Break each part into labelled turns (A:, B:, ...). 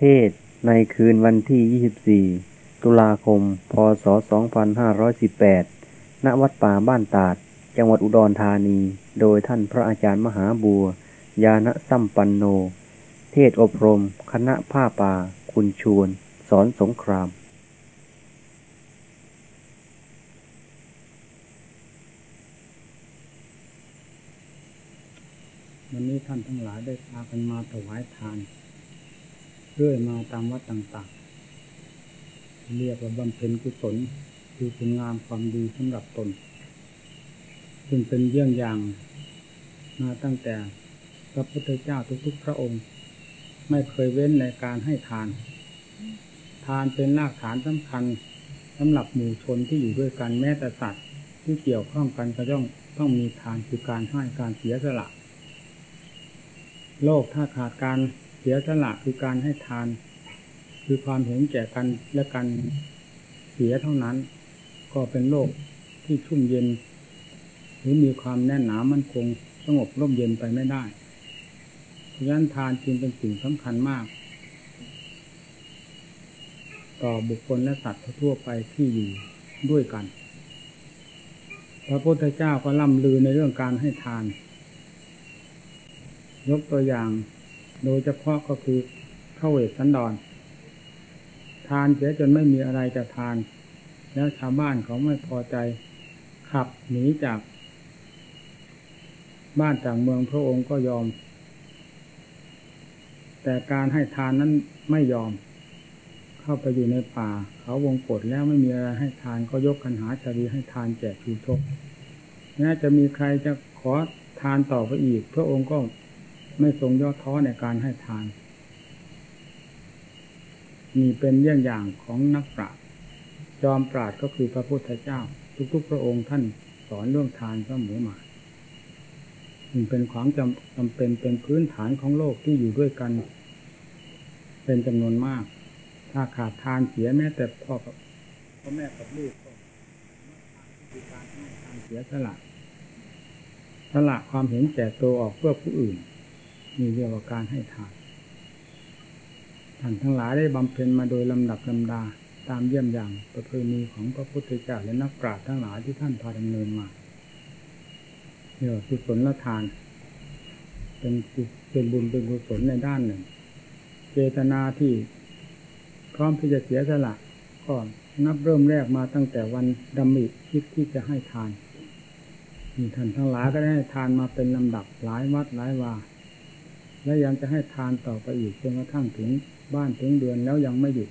A: เทศในคืนวันที่ 24 ตุลาคม พศ 2518 ณ วัดป่าบ้านตาด จังหวัดอุดรธานี โดยท่านพระอาจารย์มหาบัว ยานะสัมปันโน เทศอบรม คณะผ้าป่า คุณชวน สอนสงคราม
B: วันนี้ท่านทั้งหลายได้พากันมาถวายทาน เรื่อยมาตามวัดต่างๆ เรียกว่าบำเพ็ญกุศลคือคุณงามความดีสำหรับตน ซึ่งเป็นเยี่ยงอย่างมาตั้งแต่พระพุทธเจ้าทุกๆ พระองค์ ไม่เคยเว้นในการให้ทาน ทานเป็นรากฐานสำคัญสำหรับหมู่ชนที่อยู่ด้วยกันแม้แต่สัตว์ที่เกี่ยวข้องกันก็ต้องต้องมีทานคือการให้การเสียสละ โลกถ้าขาดการ เสียสละคือการให้ทาน คือความเห็นแก่กันและกันเสียเท่านั้น ก็เป็นโลกที่ชุ่มเย็น หรือมีความแน่นหนามั่นคงสงบร่มเย็นไปไม่ได้เพราะฉะนั้นทานจึงเป็นสิ่งสำคัญมาก ต่อบุคคลและสัตว์ทั่วไปที่อยู่ด้วยกัน พระพุทธเจ้าก็ล่ำลือในเรื่องการให้ทาน ยกตัวอย่าง โดยเฉพาะก็คือเข้าเวสสันดรทานเสียจนไม่มีอะไรจะทาน แล้วชาวบ้านเขาไม่พอใจขับหนีจาก บ้านจากเมืองพระองค์ก็ยอม แต่การให้ทานนั้นไม่ยอม เข้าไปอยู่ในป่า เขาวงกฏแล้วไม่มีอะไรให้ทานก็ยกกันหาชาลีให้ทานแจกชูชกแม้จะมีใครจะขอทานต่อไปอีก พระองค์ก็ ไม่ทรงย่อท้อในการให้ทานนี่เป็นเยี่ยงอย่างของนักปราชญ์จอมปราชญ์ก็คือพระพุทธเจ้า ทุกๆ พระองค์ท่านสอนเรื่องทานเสมอมามันเป็นของจำจำเป็นเป็นพื้นฐานของโลกที่อยู่ด้วยกัน เป็นจำนวนมาก ถ้าขาดทานเสียแม้แต่พ่อกับพ่อแม่กับลูกก็คือการให้ทานเสียสละสละความเห็นแก่ตัวออกเพื่อผู้อื่น มีเรียกว่าการให้ทานท่านทั้งหลายได้บำเพ็ญมาโดยลำดับลำดาตามเยี่ยมอย่างประเพณีของพระพุทธเจ้าและนักปราชญ์ทั้งหลายที่ท่านพาดำเนินมาเรียกว่ากุศลละทาน เป็นเป็นบุญเป็นกุศลในด้านหนึ่ง เจตนาที่พร้อมที่จะเสียสละก็นับเริ่มแรกมาตั้งแต่วันดำริคิดที่จะให้ทานมีท่านทั้งหลายก็ได้ทานมาเป็นลำดับหลายวัดหลายวา และยังจะให้ทานต่อไปอีกจนกระทั่งถึงบ้านถึงเดือนแล้วยังไม่หยุด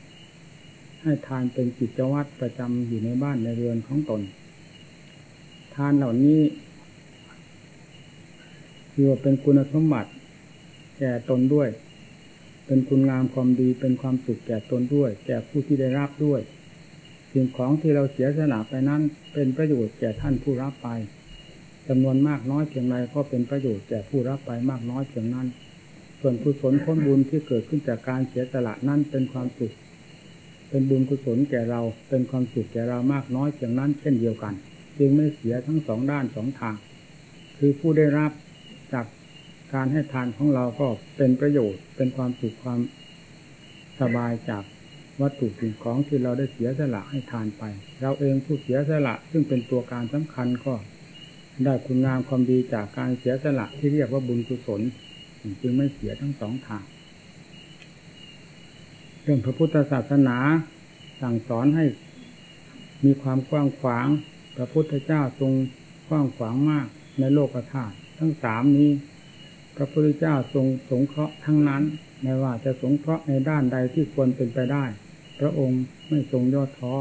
B: ให้ทานเป็นกิจวัตรประจำอยู่ในบ้านในเรือนของตน ทานเหล่านี้คือว่าเป็นคุณสมบัติแก่ตนด้วย เป็นคุณงามความดีเป็นความสุขแก่ตนด้วย แก่ผู้ที่ได้รับด้วยสิ่งของที่เราเสียสละไปนั้น เป็นประโยชน์แก่ท่านผู้รับไปจำนวนมากน้อยเพียงไรก็เป็นประโยชน์แก่ผู้รับไปมากน้อยเพียงนั้น ส่วนกุศลพ้นบุญที่เกิดขึ้นจากการเสียสละนั้นเป็นความสุข เป็นบุญกุศลแก่เรา เป็นความสุขแก่เรามากน้อยเพียงนั้นเช่นเดียวกัน จึงไม่เสียทั้งสองด้านสองทาง คือผู้ได้รับจากการให้ทานของเราก็เป็นประโยชน์ เป็นความสุขความสบายจากวัตถุสิ่งของที่เราได้เสียสละให้ทานไป เราเองผู้เสียสละซึ่งเป็นตัวการสำคัญก็ ได้คุณงามความดีจากการเสียสละที่เรียกว่าบุญกุศล จึงไม่เสียทั้งสองทางเรื่องพระพุทธศาสนาสั่งสอนให้มีความกว้างขวาง พระพุทธเจ้าทรงกว้างขวางมากในโลกธาตุทั้งสามนี้ พระพุทธเจ้าทรงสงเคราะห์ทั้งนั้น ไม่ว่าจะสงเคราะห์ในด้านใดที่ควรเป็นไปได้ พระองค์ไม่ทรงย่อท้อ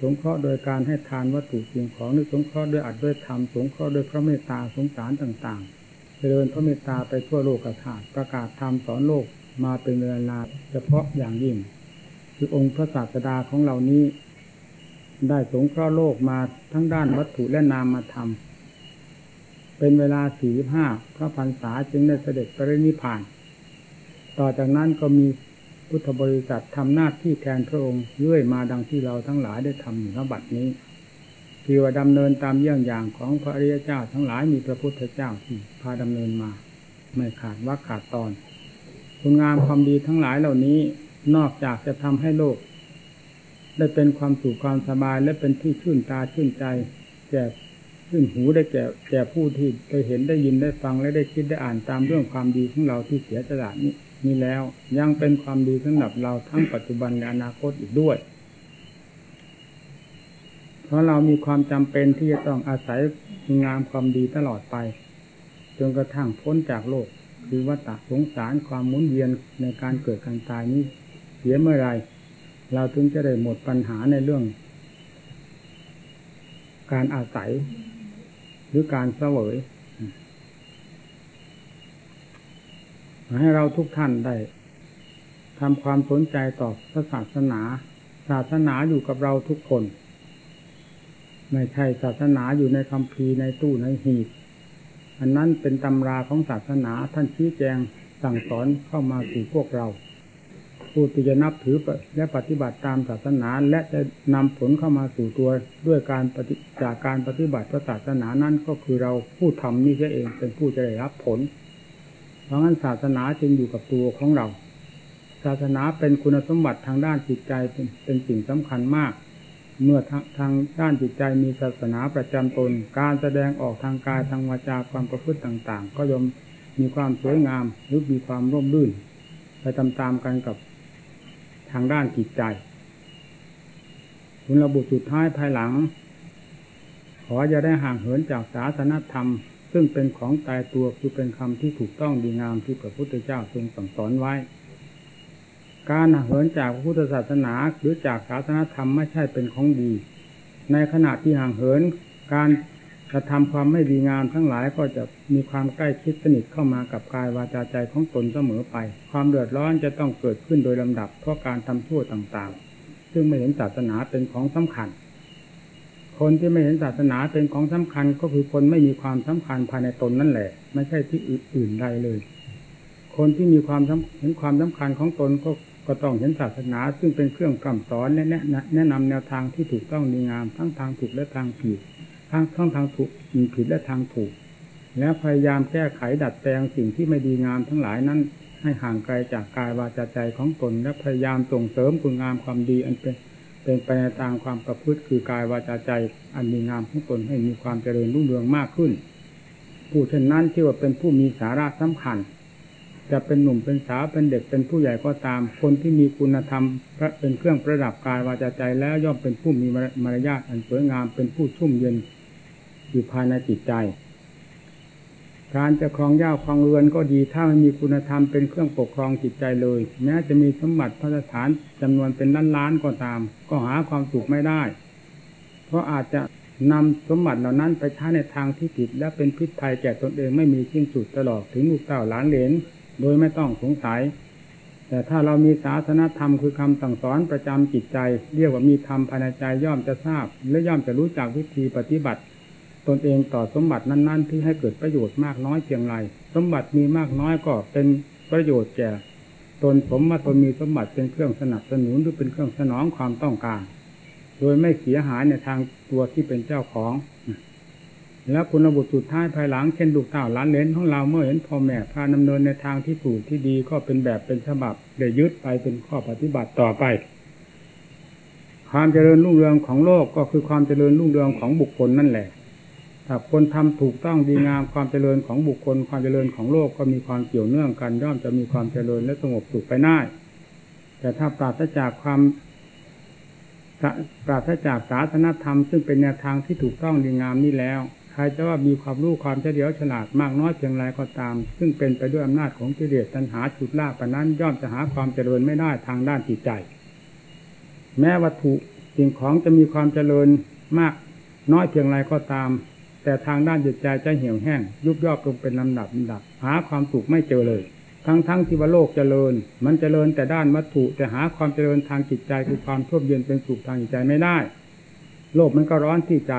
B: สงเคราะห์โดยการให้ทานวัตถุสิ่งของหรือสงเคราะห์ด้วยอัดด้วยธรรมสงเคราะห์ด้วยพระเมตตาสงสารต่างๆ เจริญพระเมตตาไปทั่วโลกกธาตุประกาศธรรมสอนโลกมาเป็นเวลาเฉพาะอย่างยิ่ง คือองค์พระศาสดาของเรานี้ ได้สงเคราะห์โลกมาทั้งด้านวัตถุและนามธรรมเป็นเวลาสี่ห้าพระพรรษาจึงได้เสด็จปรินิพาน ต่อจากนั้นก็มีพุทธบริษัททำหน้าที่แทนพระองค์เรื่อยมาดังที่เราทั้งหลายได้ทำอยู่ณบัดนี้ ที่ว่าดำเนินตามเยี่ยงอย่างของพระอริยเจ้า ทั้งหลายมีพระพุทธเจ้าที่พาดำเนินมา ไม่ขาดว่าขาดตอน คุณงามความดีทั้งหลายเหล่านี้นอกจากจะทำให้โลก ได้เป็นความสุขความสบายและเป็นที่ชื่นตาชื่นใจแก่ชื่นหูได้แก่แก่ผู้ที่ได้เห็นได้ยินได้ฟังและได้คิดได้อ่านตามเรื่องความดีของเราที่เสียสละนี้นี้แล้วยังเป็นความดีสำหรับเราทั้งปัจจุบันและอนาคตอีกด้วย ราะเรามีความจำเป็นที่จะต้องอาศัยงามความดีตลอดไป จนกระทั่งพ้นจากโลก คือวัฏสงสารความหมุนเวียนในการเกิดการตายนี้เสียเมื่อไร เราถึงจะได้หมดปัญหาในเรื่อง การอาศัย หรือการเสวยให้เราทุกท่านได้ทำความสนใจต่อศาสนา ศาสนาอยู่กับเราทุกคน ไม่ใช่ศาสนาอยู่ในคำพีในตู้ในหีบอันนั้นเป็นตำราของศาสนาท่านชี้แจงสั่งสอนเข้ามาสู่พวกเรา ผู้ที่จะนับถือและปฏิบัติตามศาสนาและจะนำผลเข้ามาสู่ตัวด้วยการปฏิจากการปฏิบัติพระศาสนานั้นก็คือเราผู้ทำนี่เองเป็นผู้จะได้รับผล เพราะงั้นศาสนาจึงอยู่กับตัวของเรา ศาสนาเป็นคุณสมบัติทางด้านจิตใจเป็นเป็นสิ่งสำคัญมาก เมื่อทางทางด้านจิตใจมีศาสนาประจำตน การแสดงออกทางกายทางวาจาความประพฤติต่าง ๆ ก็ย่อมมีความสวยงามหรือมีความร่มรื่น ไปตามๆกันกับทางด้านจิตใจคุณระบุสุดท้ายภายหลัง ขอจะได้ห่างเหินจากศาสนธรรม ซึ่งเป็นของตายตัวคือเป็นคำที่ถูกต้องดีงามที่พระพุทธเจ้าทรงสั่งสอนไว้ การเหินจากพระพุทธศาสนาหรือจากศาสนาธรรมไม่ใช่เป็นของดี ในขณะที่ห่างเหิน การกระทำความไม่ดีงามทั้งหลายก็จะมีความใกล้ชิดสนิทเข้ามากับกายวาจาใจของตนเสมอไป ความเดือดร้อนจะต้องเกิดขึ้นโดยลำดับเพราะการทำชั่วต่างๆ ซึ่งไม่เห็นศาสนาเป็นของสำคัญ คนที่ไม่เห็นศาสนาเป็นของสำคัญก็คือคนไม่มีความสำคัญภายในตนนั่นแหละ ไม่ใช่ที่อื่นใดเลย คนที่มีความเห็นความสำคัญของตนก็ ก็ต้องเห็นศาสนาซึ่งเป็นเครื่องกำสอนแนะแนะแนะนำแนวทางที่ถูกต้องดีงามทั้งทางถูกและทางผิดทั้งทั้งทางถูกผิดและทางถูก แล้วพยายามแก้ไขดัดแปลงสิ่งที่ไม่ดีงามทั้งหลายนั้น ให้ห่างไกลจากกายวาจาใจของตน และพยายามส่งเสริมคุณงามความดีอันเป็นเป็นไปในทางความประพฤติคือกายวาจาใจ อันดีงามของตนให้มีความเจริญรุ่งเรืองมากขึ้น ผู้เช่นนั้นที่ว่าเป็นผู้มีสาระสำคัญ จะเป็นหนุ่มเป็นสาวเป็นเด็กเป็นผู้ใหญ่ก็ตาม คนที่มีคุณธรรมเป็นเครื่องประดับกายวาจาใจแล้วย่อมเป็นผู้มีมารยาทอันสวยงามเป็นผู้ชุ่มเย็นอยู่ภายในจิตใจการจะครองย่าครองเรือนก็ดีถ้าไม่มีคุณธรรมเป็นเครื่องปกครองจิตใจเลย แม้จะมีสมบัติพระสถานจำนวนเป็นล้านล้านก็ตาม ก็หาความสุขไม่ได้ เพราะอาจจะนำสมบัติเหล่านั้นไปใช้ในทางที่ผิดและเป็นพิษภัยแก่ตนเองไม่มีสิ้นสุดตลอดถึงลูกเต่าหลานเหลน โดยไม่ต้องสงสัย แต่ถ้าเรามีศาสนธรรมคือคำสั่งสอนประจำจิตใจ เรียกว่ามีธรรมภายในใจย่อมจะทราบ และย่อมจะรู้จักวิธีปฏิบัติ ตนเองต่อสมบัตินั้น ๆ ที่ให้เกิดประโยชน์มากน้อยเพียงไรสมบัติมีมากน้อยก็เป็นประโยชน์แก่ตนผมมาตนมีสมบัติเป็นเครื่องสนับสนุนหรือเป็นเครื่องสนองความต้องการ โดยไม่เสียหายในทางตัวที่เป็นเจ้าของ แล้วคุณบุตรสุดท้ายภายหลังเช่นลูกเต่าล้านเลนของเราเมื่อเห็นพ่อแม่พาดำเนินในทางที่ถูกที่ดีก็เป็นแบบเป็นฉบับได้ยึดไปเป็นข้อปฏิบัติต่อไป ความเจริญรุ่งเรืองของโลกก็คือความเจริญรุ่งเรืองของบุคคลนั่นแหละถ้าคนทำถูกต้องดีงามความเจริญของบุคคล ความเจริญของโลกก็มีความเกี่ยวเนื่องกันย่อมจะมีความเจริญและสงบสุขไปได้แต่ถ้าปราศจากความปราศจากศาสนธรรม ซึ่งเป็นแนวทางที่ถูกต้องดีงามนี้แล้ว ใครจะว่ามีความรู้ความเฉลียวฉลาดมากน้อยเพียงไรก็ตาม ซึ่งเป็นไปด้วยอำนาจของกิเลสตัณหาจุดล่าปนั้น ย่อมจะหาความเจริญไม่ได้ทางด้านจิตใจ แม้วัตถุสิ่งของจะมีความเจริญมากน้อยเพียงไรก็ตาม แต่ทางด้านจิตใจจะเหี่ยวแห้ง ยุบย่อลงเป็นลำดับลำดับ หาความสุขไม่เจอเลย ทั้งทั้งที่ว่าโลกเจริญ มันเจริญแต่ด้านวัตถุ แต่หาความเจริญทางจิตใจคือความท่วมเย็นเป็นสุขทางจิตใจไม่ได้ โลกมันก็ร้อนที่ใจ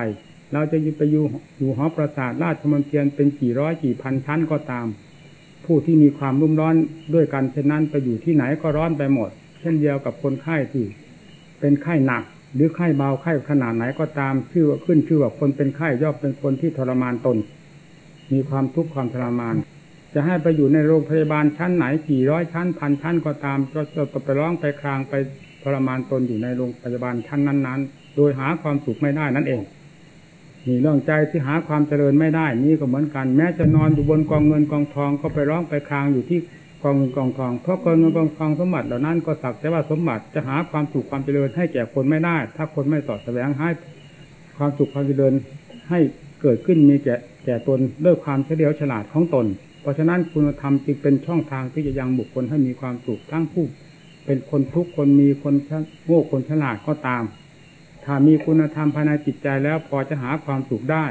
B: เราจะไปอยู่อยู่หอประสาทราชมนเทียนเป็นกี่ร้อยกี่พันชั้นก็ตาม ผู้ที่มีความรุ่มร้อนด้วยกันเช่นนั้นไปอยู่ที่ไหนก็ร้อนไปหมด เช่นเดียวกับคนไข้ที่ เป็นไข้หนัก หรือไข้เบาไข้ขนาดไหนก็ตามชื่อว่าขึ้นชื่อว่าคนเป็นไข้ย่อมเป็นคนที่ทรมานตน มีความทุกข์ความทรมาน จะให้ไปอยู่ในโรงพยาบาลชั้นไหนกี่ร้อยชั้นพันชั้นก็ตามก็จะไปร้องไปครางไปทรมานตนอยู่ในโรงพยาบาลชั้นนั้น ๆ โดยหาความสุขไม่ได้นั่นเอง นี่เรื่องใจที่หาความเจริญไม่ได้ นี่ก็เหมือนกัน แม้จะนอนอยู่บนกองเงินกองทองก็ไปร้องไปครางอยู่ที่กองเงินกองทองเพราะกองเงินกองทองสมบัติเหล่านั้นก็สักแต่ว่าสมบัติจะหาความสุขความเจริญให้แก่คนไม่ได้ ถ้าคนไม่สอดแสวงให้ความสุขความเจริญให้เกิดขึ้นมีแก่แก่ตนด้วยความเฉลียวฉลาดของตน เพราะฉะนั้นคุณธรรมจึงเป็นช่องทางที่จะยังบุคคลให้มีความสุขทั้งผู้เป็นคนทุกคนมีคนโง่คนฉลาดก็ตาม ถ้ามีคุณธรรมภายในจิตใจแล้วพอจะหาความสุขได้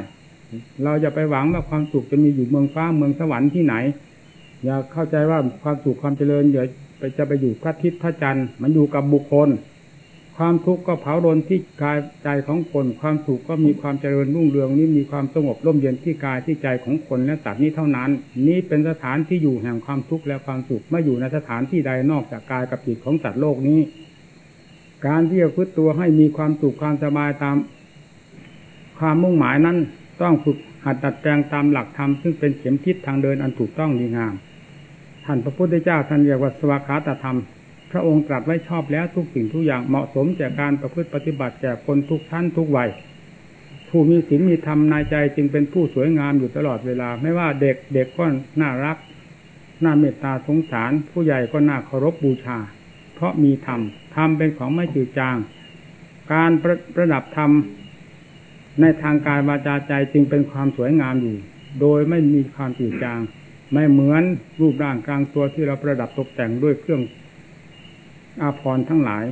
B: เราอย่าไปหวังว่าความสุขจะมีอยู่เมืองฟ้าเมืองสวรรค์ที่ไหน อย่าเข้าใจว่าความสุขความเจริญเดี๋ยวจะไปอยู่พระทิศพระจันทร์มันอยู่กับบุคคล ความทุกข์ก็เผาโดนที่กายใจของคน ความสุขก็มีความเจริญรุ่งเรืองนี้มีความสงบร่มเย็นที่กายที่ใจของคนและสัตว์นี้เท่านั้น นี้เป็นสถานที่อยู่แห่งความทุกข์และความสุขไม่อยู่ในสถานที่ใดนอกจากกายกับจิตของสัตว์โลกนี้ การที่จะพึ่ตัวให้มีความสุขความสบายตาม ความมุ่งหมายนั้นต้องฝึกหัดดัดแปลงตามหลักธรรมซึ่งเป็นเข็มทิศทางเดินอันถูกต้องดีงาม ท่านพระพุทธเจ้าท่านเรียกว่าสวากขาตธรรม พระองค์ตรัสไว้ชอบแล้วทุกสิ่งทุกอย่างเหมาะสมแก่การประพฤติปฏิบัติแก่คนทุกท่านทุกวัยผู้มีศีลมีธรรมในใจจึงเป็นผู้สวยงามอยู่ตลอดเวลา ไม่ว่าเด็กเด็กก็น่ารัก น่าเมตตาสงสาร ผู้ใหญ่ก็น่าเคารพบูชา ราะมีธรรมธรรมเป็นของไม่จืดจาง การประประดับธรรมในทางกายวาจาใจจึงเป็นความสวยงามอยู่ โดยไม่มีความจืดจาง ไม่เหมือนรูปร่างกลางตัวที่เราประดับตกแต่งด้วยเครื่องอาภรณ์ทั้งหลาย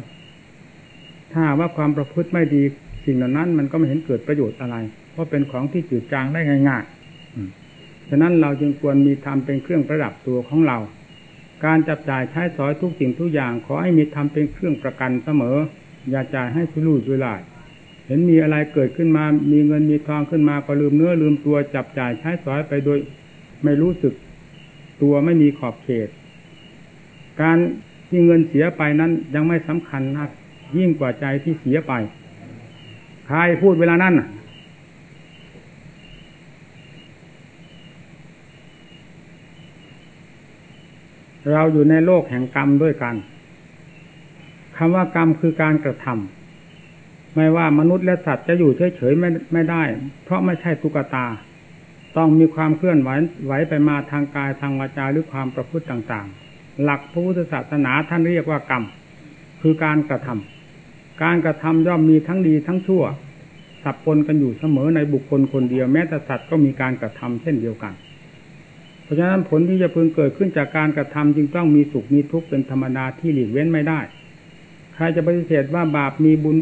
B: ถ้าว่าความประพฤติไม่ดีสิ่งเหล่านั้น มันก็ไม่เห็นเกิดประโยชน์อะไร เพราะเป็นของที่จืดจางได้ง่ายๆฉะนั้นเราจึงควรมีธรรมเป็นเครื่องประดับตัวของเรา การจับจ่ายใช้สอยทุกสิ่งทุกอย่างขอให้มีธรรมเป็นเครื่องประกันเสมอ อย่าจ่ายให้สุรุ่ยสุร่ายเห็นมีอะไรเกิดขึ้นมา มีเงินมีทองขึ้นมาก็ลืมเนื้อลืมตัวจับจ่ายใช้สอยไปโดยไม่รู้สึกตัวไม่มีขอบเขต การที่เงินเสียไปนั้นยังไม่สำคัญนักยิ่งกว่าใจที่เสียไป ใครพูดเวลานั้น เราอยู่ในโลกแห่งกรรมด้วยกันคำว่ากรรมคือการกระทำไม่ว่ามนุษย์และสัตว์จะอยู่เฉยๆไม่ไม่ได้ เพราะไม่ใช่ตุ๊กตา ต้องมีความเคลื่อนไหวไหวไปมาทางกายทางวาจาหรือความประพฤติต่างๆ หลักพระพุทธศาสนาท่านเรียกว่ากรรม คือการกระทำการกระทำย่อมมีทั้งดีทั้งชั่วสับปนกันอยู่เสมอในบุคคลคนเดียวแม้แต่สัตว์ก็มีการกระทำเช่นเดียวกัน ราะฉะนั้นผลที่จะพึงเกิดขึ้นจากการกระทำจึงต้องมีสุขมีทุกข์เป็นธรรมดาที่หลีกเว้นไม่ได้ ใครจะปฏิเสธว่าบาปมีบุญ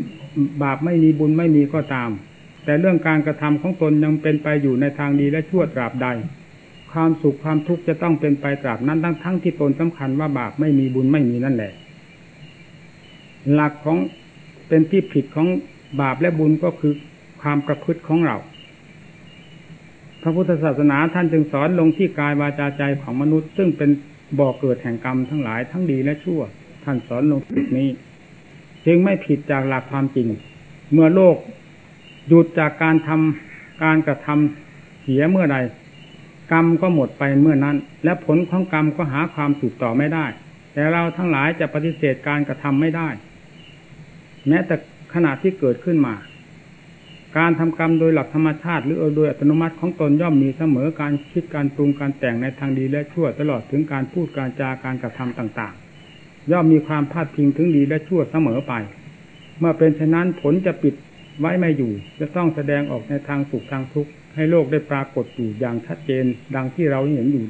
B: บาปไม่มีบุญไม่มีก็ตาม แต่เรื่องการกระทำของตนยังเป็นไปอยู่ในทางดีและชั่วตราบใด ความสุขความทุกข์จะต้องเป็นไปตราบนั้นทั้งทั้งที่ตนสำคัญว่าบาปไม่มีบุญไม่มีนั่นแหละ หลักของเป็นที่ผิดของบาปและบุญก็คือความประพฤติของเรา พระพุทธศาสนาท่านจึงสอนลงที่กายวาจาใจของมนุษย์ ซึ่งเป็นบ่อกเกิดแห่งกรรมทั้งหลายทั้งดีและชั่ว ท่านสอนลงจุดนี้ จึงไม่ผิดจากหลักความจริง เมื่อโลกหยุดจากการทำการกระทำเสียเมื่อใดกรรมก็หมดไปเมื่อนั้น และผลของกรรมก็หาความสืบต่อไม่ได้ แต่เราทั้งหลายจะปฏิเสธการกระทำไม่ได้ แม้แต่ขณะที่เกิดขึ้นมา การทำกรรมโดยหลักธรรมชาติ หรือโดยอัตโนมัติของตนย่อมมีเสมอการคิดการปรุงการแต่งในทางดีและชั่วตลอดถึงการพูดการจาการกระทำต่างๆ ย่อมมีความพาดพิงถึงดีและชั่วเสมอไป เมื่อเป็นเช่นนั้นผลจะปิดไว้ไม่อยู่ จะต้องแสดงออกในทางสุขทางทุกข์ให้โลกได้ปรากฏอยู่อย่างชัดเจน ดังที่เราเห็นอยู่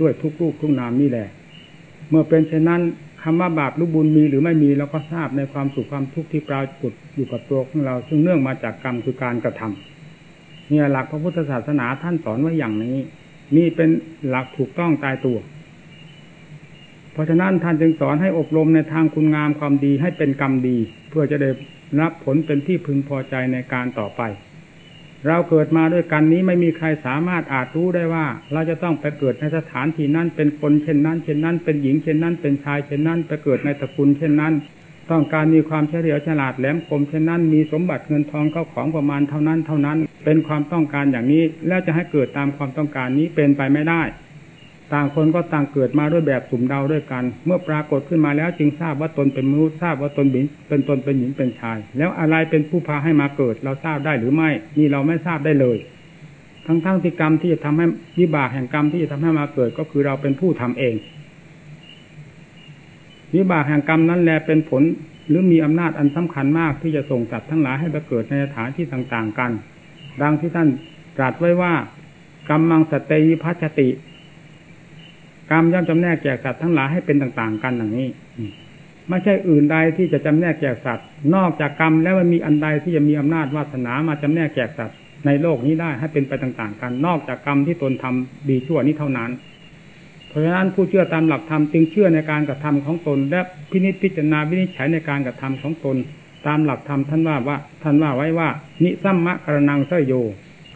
B: ด้วยทุกรูปทุกนามนี่แหละ เมื่อเป็นเช่นนั้น คำว่าบาปหรือบุญมีหรือไม่มีเราก็ทราบในความสุขความทุกข์ที่ปรากฏอยู่กับตัวของเรา ซึ่งเนื่องมาจากกรรมคือการกระทำเนี่ยหลักพระพุทธศาสนาท่านสอนไว้อย่างนี้ นี่เป็นหลักถูกต้องตายตัว เพราะฉะนั้นท่านจึงสอนให้อบรมในทางคุณงามความดีให้เป็นกรรมดี เพื่อจะได้รับผลเป็นที่พึงพอใจในการต่อไป เราเกิดมาด้วยกันนี้ไม่มีใครสามารถอาจรู้ได้ว่า เราจะต้องไปเกิดในสถานที่นั้นเป็นคนเช่นนั้น เช่นนั้น เป็นหญิงเช่นนั้น เป็นชายเช่นนั้นไปเกิดในตระกูลเช่นนั้น ต้องการมีความเฉลียวฉลาดแหลมคมเช่นนั้น มีสมบัติเงินทองเข้าของประมาณเท่านั้นเท่านั้น เป็นความต้องการอย่างนี้แล้วจะให้เกิดตามความต้องการนี้เป็นไปไม่ได้ ต่างคนก็ต่างเกิดมาด้วยแบบสุ่มเดาด้วยกัน เมื่อปรากฏขึ้นมาแล้วจึงทราบว่าตนเป็นมนุษย์ทราบว่าตนเป็นตนเป็นหญิงเป็นชาย แล้วอะไรเป็นผู้พาให้มาเกิด เราทราบได้หรือไม่นี่เราไม่ทราบได้เลย ทั้งทั้งที่กรรมที่จะทำให้วิบากแห่งกรรมที่จะทำให้มาเกิดก็คือเราเป็นผู้ทำเองวิบากแห่งกรรมนั้นแลเป็นผลหรือมีอำนาจอันสำคัญมากที่จะส่งจัดทั้งหลายให้ไปเกิดในสถานที่ต่างๆกัน ดังที่ท่านตรัสไว้ว่ากรรมมังสเตยิพัชติ กรรมย่อมจำแนกแจกสัตว์ทั้งหลายให้เป็นต่าง ๆ กันอย่างนี้ไม่ใช่อื่นใดที่จะจำแนกแจกสัตว์ นอกจากกรรมแล้วมันมีอันใดที่จะมีอำนาจวาสนามาจำแนกแจกสัตว์ในโลกนี้ได้ให้เป็นไปต่าง ๆ กัน นอกจากกรรมที่ตนทำดีชั่วนี้เท่านั้น เพราะฉะนั้นผู้เชื่อตามหลักธรรมจึงเชื่อในการกระทำของตน และพินิจพิจารณาวินิจฉัยในการกระทำของตน ตามหลักธรรมท่านว่าว่า ท่านว่าไว้ว่า นิสัมมะกรนังเสยโย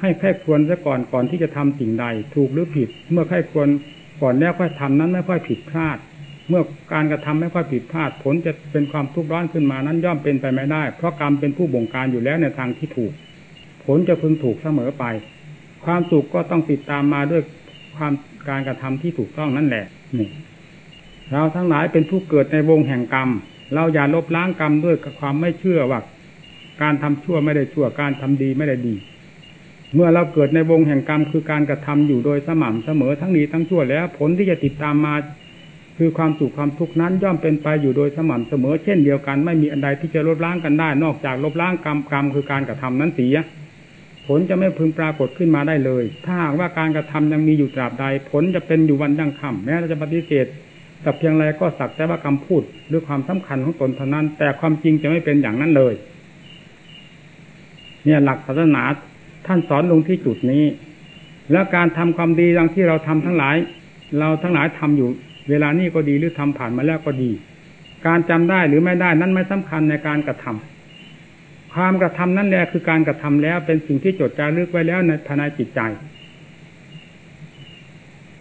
B: ให้แค่ควรซะก่อนก่อนที่จะทำสิ่งใด ถูกหรือผิด เมื่อแค่ควร ก่อนแล้วค่อยทำนั้นไม่ค่อยผิดพลาด เมื่อการกระทำไม่ค่อยผิดพลาด ผลจะเป็นความทุกข์ร้อนขึ้นมานั้นย่อมเป็นไปไม่ได้ เพราะกรรมเป็นผู้บงการอยู่แล้วในทางที่ถูก ผลจะพึงถูกเสมอไป ความสุขก็ต้องติดตามมาด้วยความการกระทำที่ถูกต้องนั่นแหละนี่เราทั้งหลายเป็นผู้เกิดในวงแห่งกรรม เราอย่าลบล้างกรรมด้วยความไม่เชื่อว่าการทำชั่วไม่ได้ชั่วการทำดีไม่ได้ดี เมื่อเราเกิดในวงแห่งกรรมคือการกระทำอยู่โดยสม่ำเสมอทั้งดีทั้งชั่วแล้ว ผลที่จะติดตามมา คือความสุขความทุกข์นั้นย่อมเป็นไปอยู่โดยสม่ำเสมอ เช่นเดียวกันไม่มีอันใดที่จะลบล้างกันได้ นอกจากลบล้างกรรมกรรมคือการกระทำนั้นเสียผลจะไม่พึงปรากฏขึ้นมาได้เลย ถ้าหากว่าการกระทำยังมีอยู่ตราบใด ผลจะเป็นอยู่วันยังค่ำแม้เราจะปฏิเสธแต่เพียงไรก็สักแต่ว่าคำพูดด้วยความสำคัญของตนเท่านั้น แต่ความจริงจะไม่เป็นอย่างนั้นเลย เนี่ยหลักศาสนา ท่านสอนลงที่จุดนี้ แล้วการทำความดีดังที่เราทำทั้งหลาย เราทั้งหลายทำอยู่ เวลานี้ก็ดีหรือทำผ่านมาแล้วก็ดี การจำได้หรือไม่ได้นั้นไม่สำคัญในการกระทำความกระทำนั่นแหละคือการกระทำแล้วเป็นสิ่งที่จดจารึกไว้แล้วในภายในจิตใจ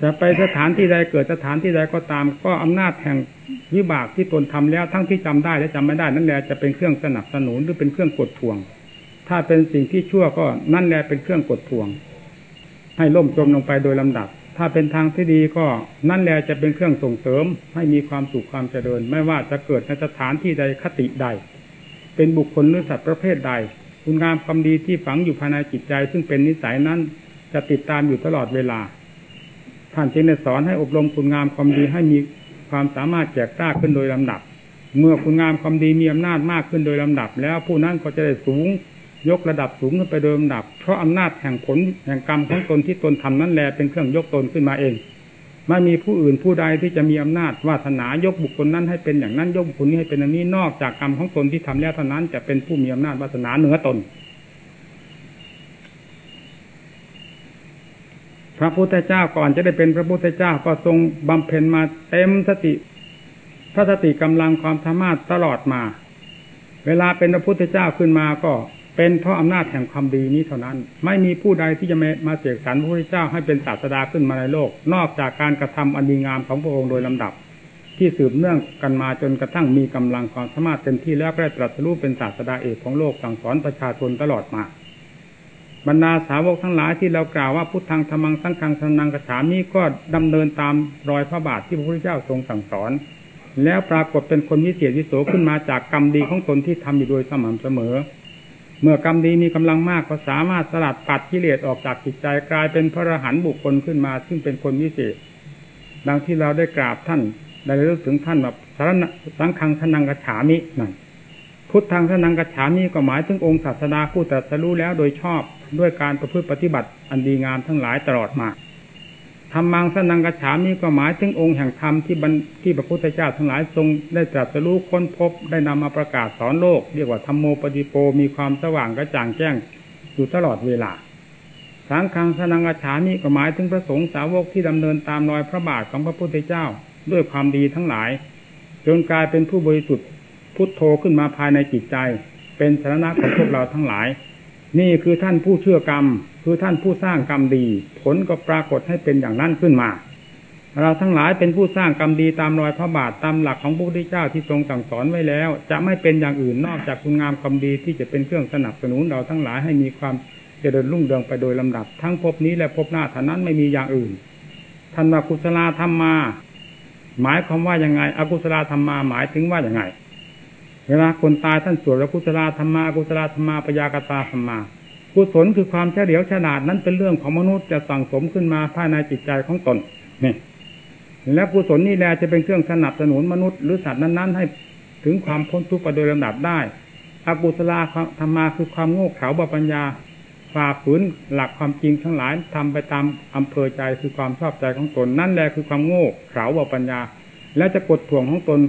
B: จะไปสถานที่ใดเกิดสถานที่ใดก็ตาม ก็อำนาจแห่งวิบากที่ตนทำแล้วทั้งที่จำได้และจำไม่ได้นั่นแหละจะเป็นเครื่องสนับสนุนหรือเป็นเครื่องกดทวง ถ้าเป็นสิ่งที่ชั่วก็นั่นแหละเป็นเครื่องกดทวง ให้ล่มจมลงไปโดยลำดับ ถ้าเป็นทางที่ดีก็นั่นแหละจะเป็นเครื่องส่งเสริม ให้มีความสุขความเจริญ ไม่ว่าจะเกิดในสถานที่ใดคติใด เป็นบุคคลหรือสัตว์ประเภทใด คุณงามความดีที่ฝังอยู่ภายในจิตใจ ซึ่งเป็นนิสัยนั้นจะติดตามอยู่ตลอดเวลาท่านจึงได้สอนให้อบรมคุณงามความดีให้มีความสามารถแจกกล้าขึ้นโดยลำดับ เมื่อคุณงามความดีมีอำนาจมากขึ้นโดยลำดับ แล้วผู้นั้นก็จะได้สูง ยกระดับสูงขึ้นไปโดยลำดับ เพราะอำนาจแห่งผลแห่งกรรมของตนที่ตนทำนั้นแลเป็นเครื่องยกตนขึ้นมาเองไม่มีผู้อื่นผู้ใดที่จะมีอำนาจวาสนายกบุคคลนั้นให้เป็นอย่างนั้นยกบุคคลนี้ให้เป็นอย่างนี้นอกจากกรรมของตนที่ทำแล้วเท่านั้นจะเป็นผู้มีอำนาจวาสนาเหนือตน พระพุทธเจ้าก่อนจะได้เป็นพระพุทธเจ้าก็ทรงบำเพ็ญมาเต็มสติ พระสติกำลังความสามารถตลอดมา เวลาเป็นพระพุทธเจ้าขึ้นมาก็ เป็นเพราะอำนาจแห่งความดีนี้เท่านั้น ไม่มีผู้ใดที่จะมาเสกสรรพระพุทธเจ้าให้เป็นศาสดาขึ้นมาในโลก นอกจากการกระทำอันดีงามของพระองค์โดยลำดับ ที่สืบเนื่องกันมาจนกระทั่งมีกำลังความสามารถเต็มที่แล้วได้ตรัสรู้เป็นศาสดาเอกของโลกสั่งสอนประชาชนตลอดมาบรรดาสาวกทั้งหลายที่เรากล่าวว่าพุทธังธรรมังสังฆังสนังกระฉามีก็ดำเนินตามรอยพระบาทที่พระพุทธเจ้าทรงสั่งสอน แล้วปรากฏเป็นคนวิเศษวิโสขึ้นมาจากกรรมดีของตนที่ทำอยู่โดยสม่ำเสมอ เมื่อกรรมดีมีกำลังมากก็สามารถสลัดปัดกิเลสออกจากจิตใจกลายเป็นพระอรหันต์บุคคลขึ้นมา ซึ่งเป็นคนวิเศษ ดังที่เราได้กราบท่านได้รู้ถึงท่านแบบสารสังฆังสนังกระฉามินั่นพุทธังสนังกฉามีก็หมายถึงองค์ศาสดาผู้ตรัสรู้แล้วโดยชอบด้วยการประพฤติปฏิบัติอันดีงามทั้งหลายตลอดมา ธรรมังสนังกัจฉามีก็หมายถึงองค์แห่งธรรมที่บรรที่พระพุทธเจ้าทั้งหลายทรงได้ตรัสรู้ค้นพบได้นำมาประกาศสอนโลก เรียกว่าธรรมโมปฏิโปมีความสว่างกระจ่างแจ้งอยู่ตลอดเวลาสังฆังสนังกัจฉามีก็หมายถึงพระสงฆ์สาวกที่ดำเนินตามรอยพระบาทของพระพุทธเจ้าด้วยความดีทั้งหลาย จนกลายเป็นผู้บริสุทธิ์พุทโธขึ้นมาภายในจิตใจ เป็นสาระของพวกเราทั้งหลาย นี่คือท่านผู้เชื่อกรรม คือท่านผู้สร้างกรรมดี ผลก็ปรากฏให้เป็นอย่างนั้นขึ้นมา เราทั้งหลายเป็นผู้สร้างกรรมดีตามรอยพระบาทตามหลักของพระพุทธเจ้าที่ทรงสั่งสอนไว้แล้ว จะไม่เป็นอย่างอื่นนอกจากคุณงามความดีที่จะเป็นเครื่องสนับสนุนเราทั้งหลายให้มีความเจริญรุ่งเรืองไปโดยลำดับ ทั้งภพนี้และภพหน้าเท่านั้นไม่มีอย่างอื่นท่านว่ากุศลธรรมมา หมายความว่ายังไง อกุศลธรรมมาหมายถึงว่าอย่างไง เวลาคนตายท่านสวดแล้วกุศลธรรมมากุศลธรรมมาปยากตาธรรมา กุศลคือความเฉลียวฉลาดนั้นเป็นเรื่องของมนุษย์จะสั่งสมขึ้นมาภายในจิตใจของตนนี่และกุศลนี่แหละจะเป็นเครื่องสนับสนุนมนุษย์หรือสัตว์นั้นๆ ให้ถึงความพ้นทุกข์ไปโดยลำดับได้อกุศลธรรมาคือความโง่เขลาบปัญญาฝ่าฝืนหลักความจริงทั้งหลายทำไปตามอำเภอใจคือความชอบใจของตนนั่นแหละคือความโง่เขลาบปัญญา และจะกดถ่วงของตน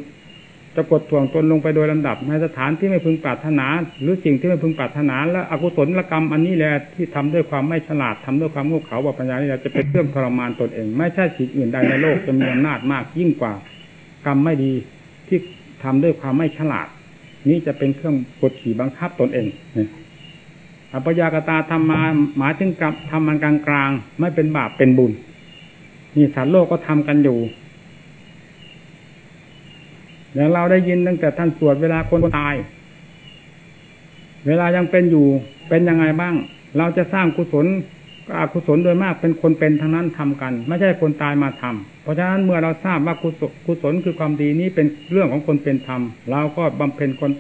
B: จะกดถ่วงตนลงไปโดยลำดับ ในสถานที่ไม่พึงปรารถนา หรือสิ่งที่ไม่พึงปรารถนาและอกุศลกรรมอันนี้แหละที่ทำด้วยความไม่ฉลาดทำด้วยความโง่เขลาบปัญญานี่แหละจะเป็นเครื่องทรมานตนเอง ไม่ใช่สิ่งอื่นใดในโลกจะมีอำนาจมากยิ่งกว่า กรรมไม่ดีที่ทำด้วยความไม่ฉลาด นี้จะเป็นเครื่องกดขี่บังคับตนเองอัปยากตาธรรมมาหมายถึงกับทำมันกลางกลางไม่เป็นบาปเป็นบุญนี่สัตว์โลกก็ทำกันอยู่ อย่างเราได้ยินตั้งแต่ท่านสวดเวลาคนตาย เวลายังเป็นอยู่เป็นยังไงบ้าง เราจะสร้างกุศลก็อกุศลโดยมากเป็นคนเป็นทั้งนั้นทำกัน ไม่ใช่คนตายมาทำเพราะฉะนั้นเมื่อเราทราบว่ากุศลกุศลคือความดีนี้เป็นเรื่องของคนเป็นธรรมเราก็บำเพ็ญคน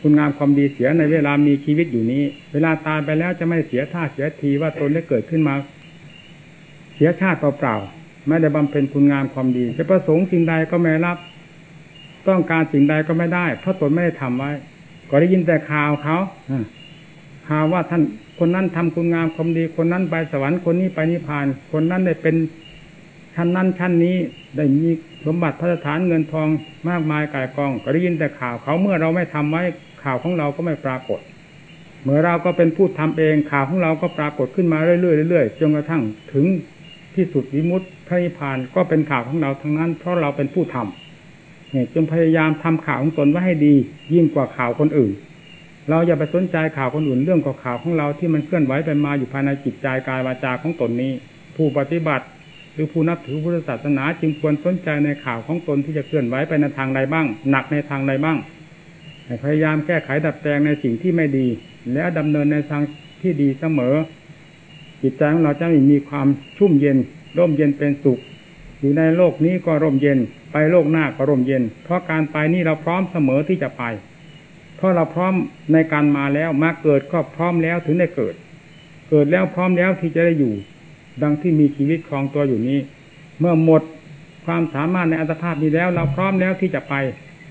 B: คุณงามความดีเสียในเวลามีชีวิตอยู่นี้ เวลาตายไปแล้วจะไม่เสียท่าเสียทีว่าตนได้เกิดขึ้นมา เสียชาติเปล่าๆไม่ได้บำเพ็ญคุณงามความดีจะประสงค์สิ่งใดก็ไม่รับ ต้องการสิ่งใดก็ไม่ได้ เพราะตนไม่ได้ทำไว้ ก็ได้ยินแต่ข่าวเขาข่าวว่าท่านคนนั้นทำคุณงามความดี คนนั้นไปสวรรค์คนนี้ไปนิพพาน คนนั้นได้เป็นชั้นนั้นชั้นนี้ได้มีสมบัติพระสถานเงินทองมากมายกายกอง ก็ได้ยินแต่ข่าวเขาเมื่อเราไม่ทำไว้ข่าวของเราก็ไม่ปรากฏ เมื่อเราก็เป็นผู้ทำเองข่าวของเราก็ปรากฏขึ้นมาเรื่อยๆเรื่อยๆจนกระทั่งถึงที่สุดวิมุตติพระนิพพานก็เป็นข่าวของเราทั้งนั้น เพราะเราเป็นผู้ทำเนี่ย จงพยายามทำข่าวของตนไว้ให้ดี ยิ่งกว่าข่าวคนอื่น เราอย่าไปสนใจข่าวคนอื่นเรื่องของข่าวของเราที่มันเคลื่อนไหวไปมาอยู่ภายในจิตใจกายวาจาของตนนี้ ผู้ปฏิบัติ หรือผู้นับถือพุทธศาสนา จึงควรสนใจในข่าวของตนที่จะเคลื่อนไหวไปในทางใดบ้าง หนักในทางใดบ้างพยายามแก้ไขดัดแปลงในสิ่งที่ไม่ดี และดำเนินในทางที่ดีเสมอ จิตใจของเราจะมีความชุ่มเย็นร่มเย็นเป็นสุข อยู่ในโลกนี้ก็ร่มเย็น ไปโลกหน้าก็ร่มเย็น เพราะการไปนี่เราพร้อมเสมอที่จะไป เพราะเราพร้อมในการมาแล้วมาเกิดก็พร้อมแล้วถึงได้เกิด เกิดแล้วพร้อมแล้วที่จะได้อยู่ ดังที่มีชีวิตครองตัวอยู่นี้ เมื่อหมดความสามารถในอัตภาพนี้แล้ว เราพร้อมแล้วที่จะไป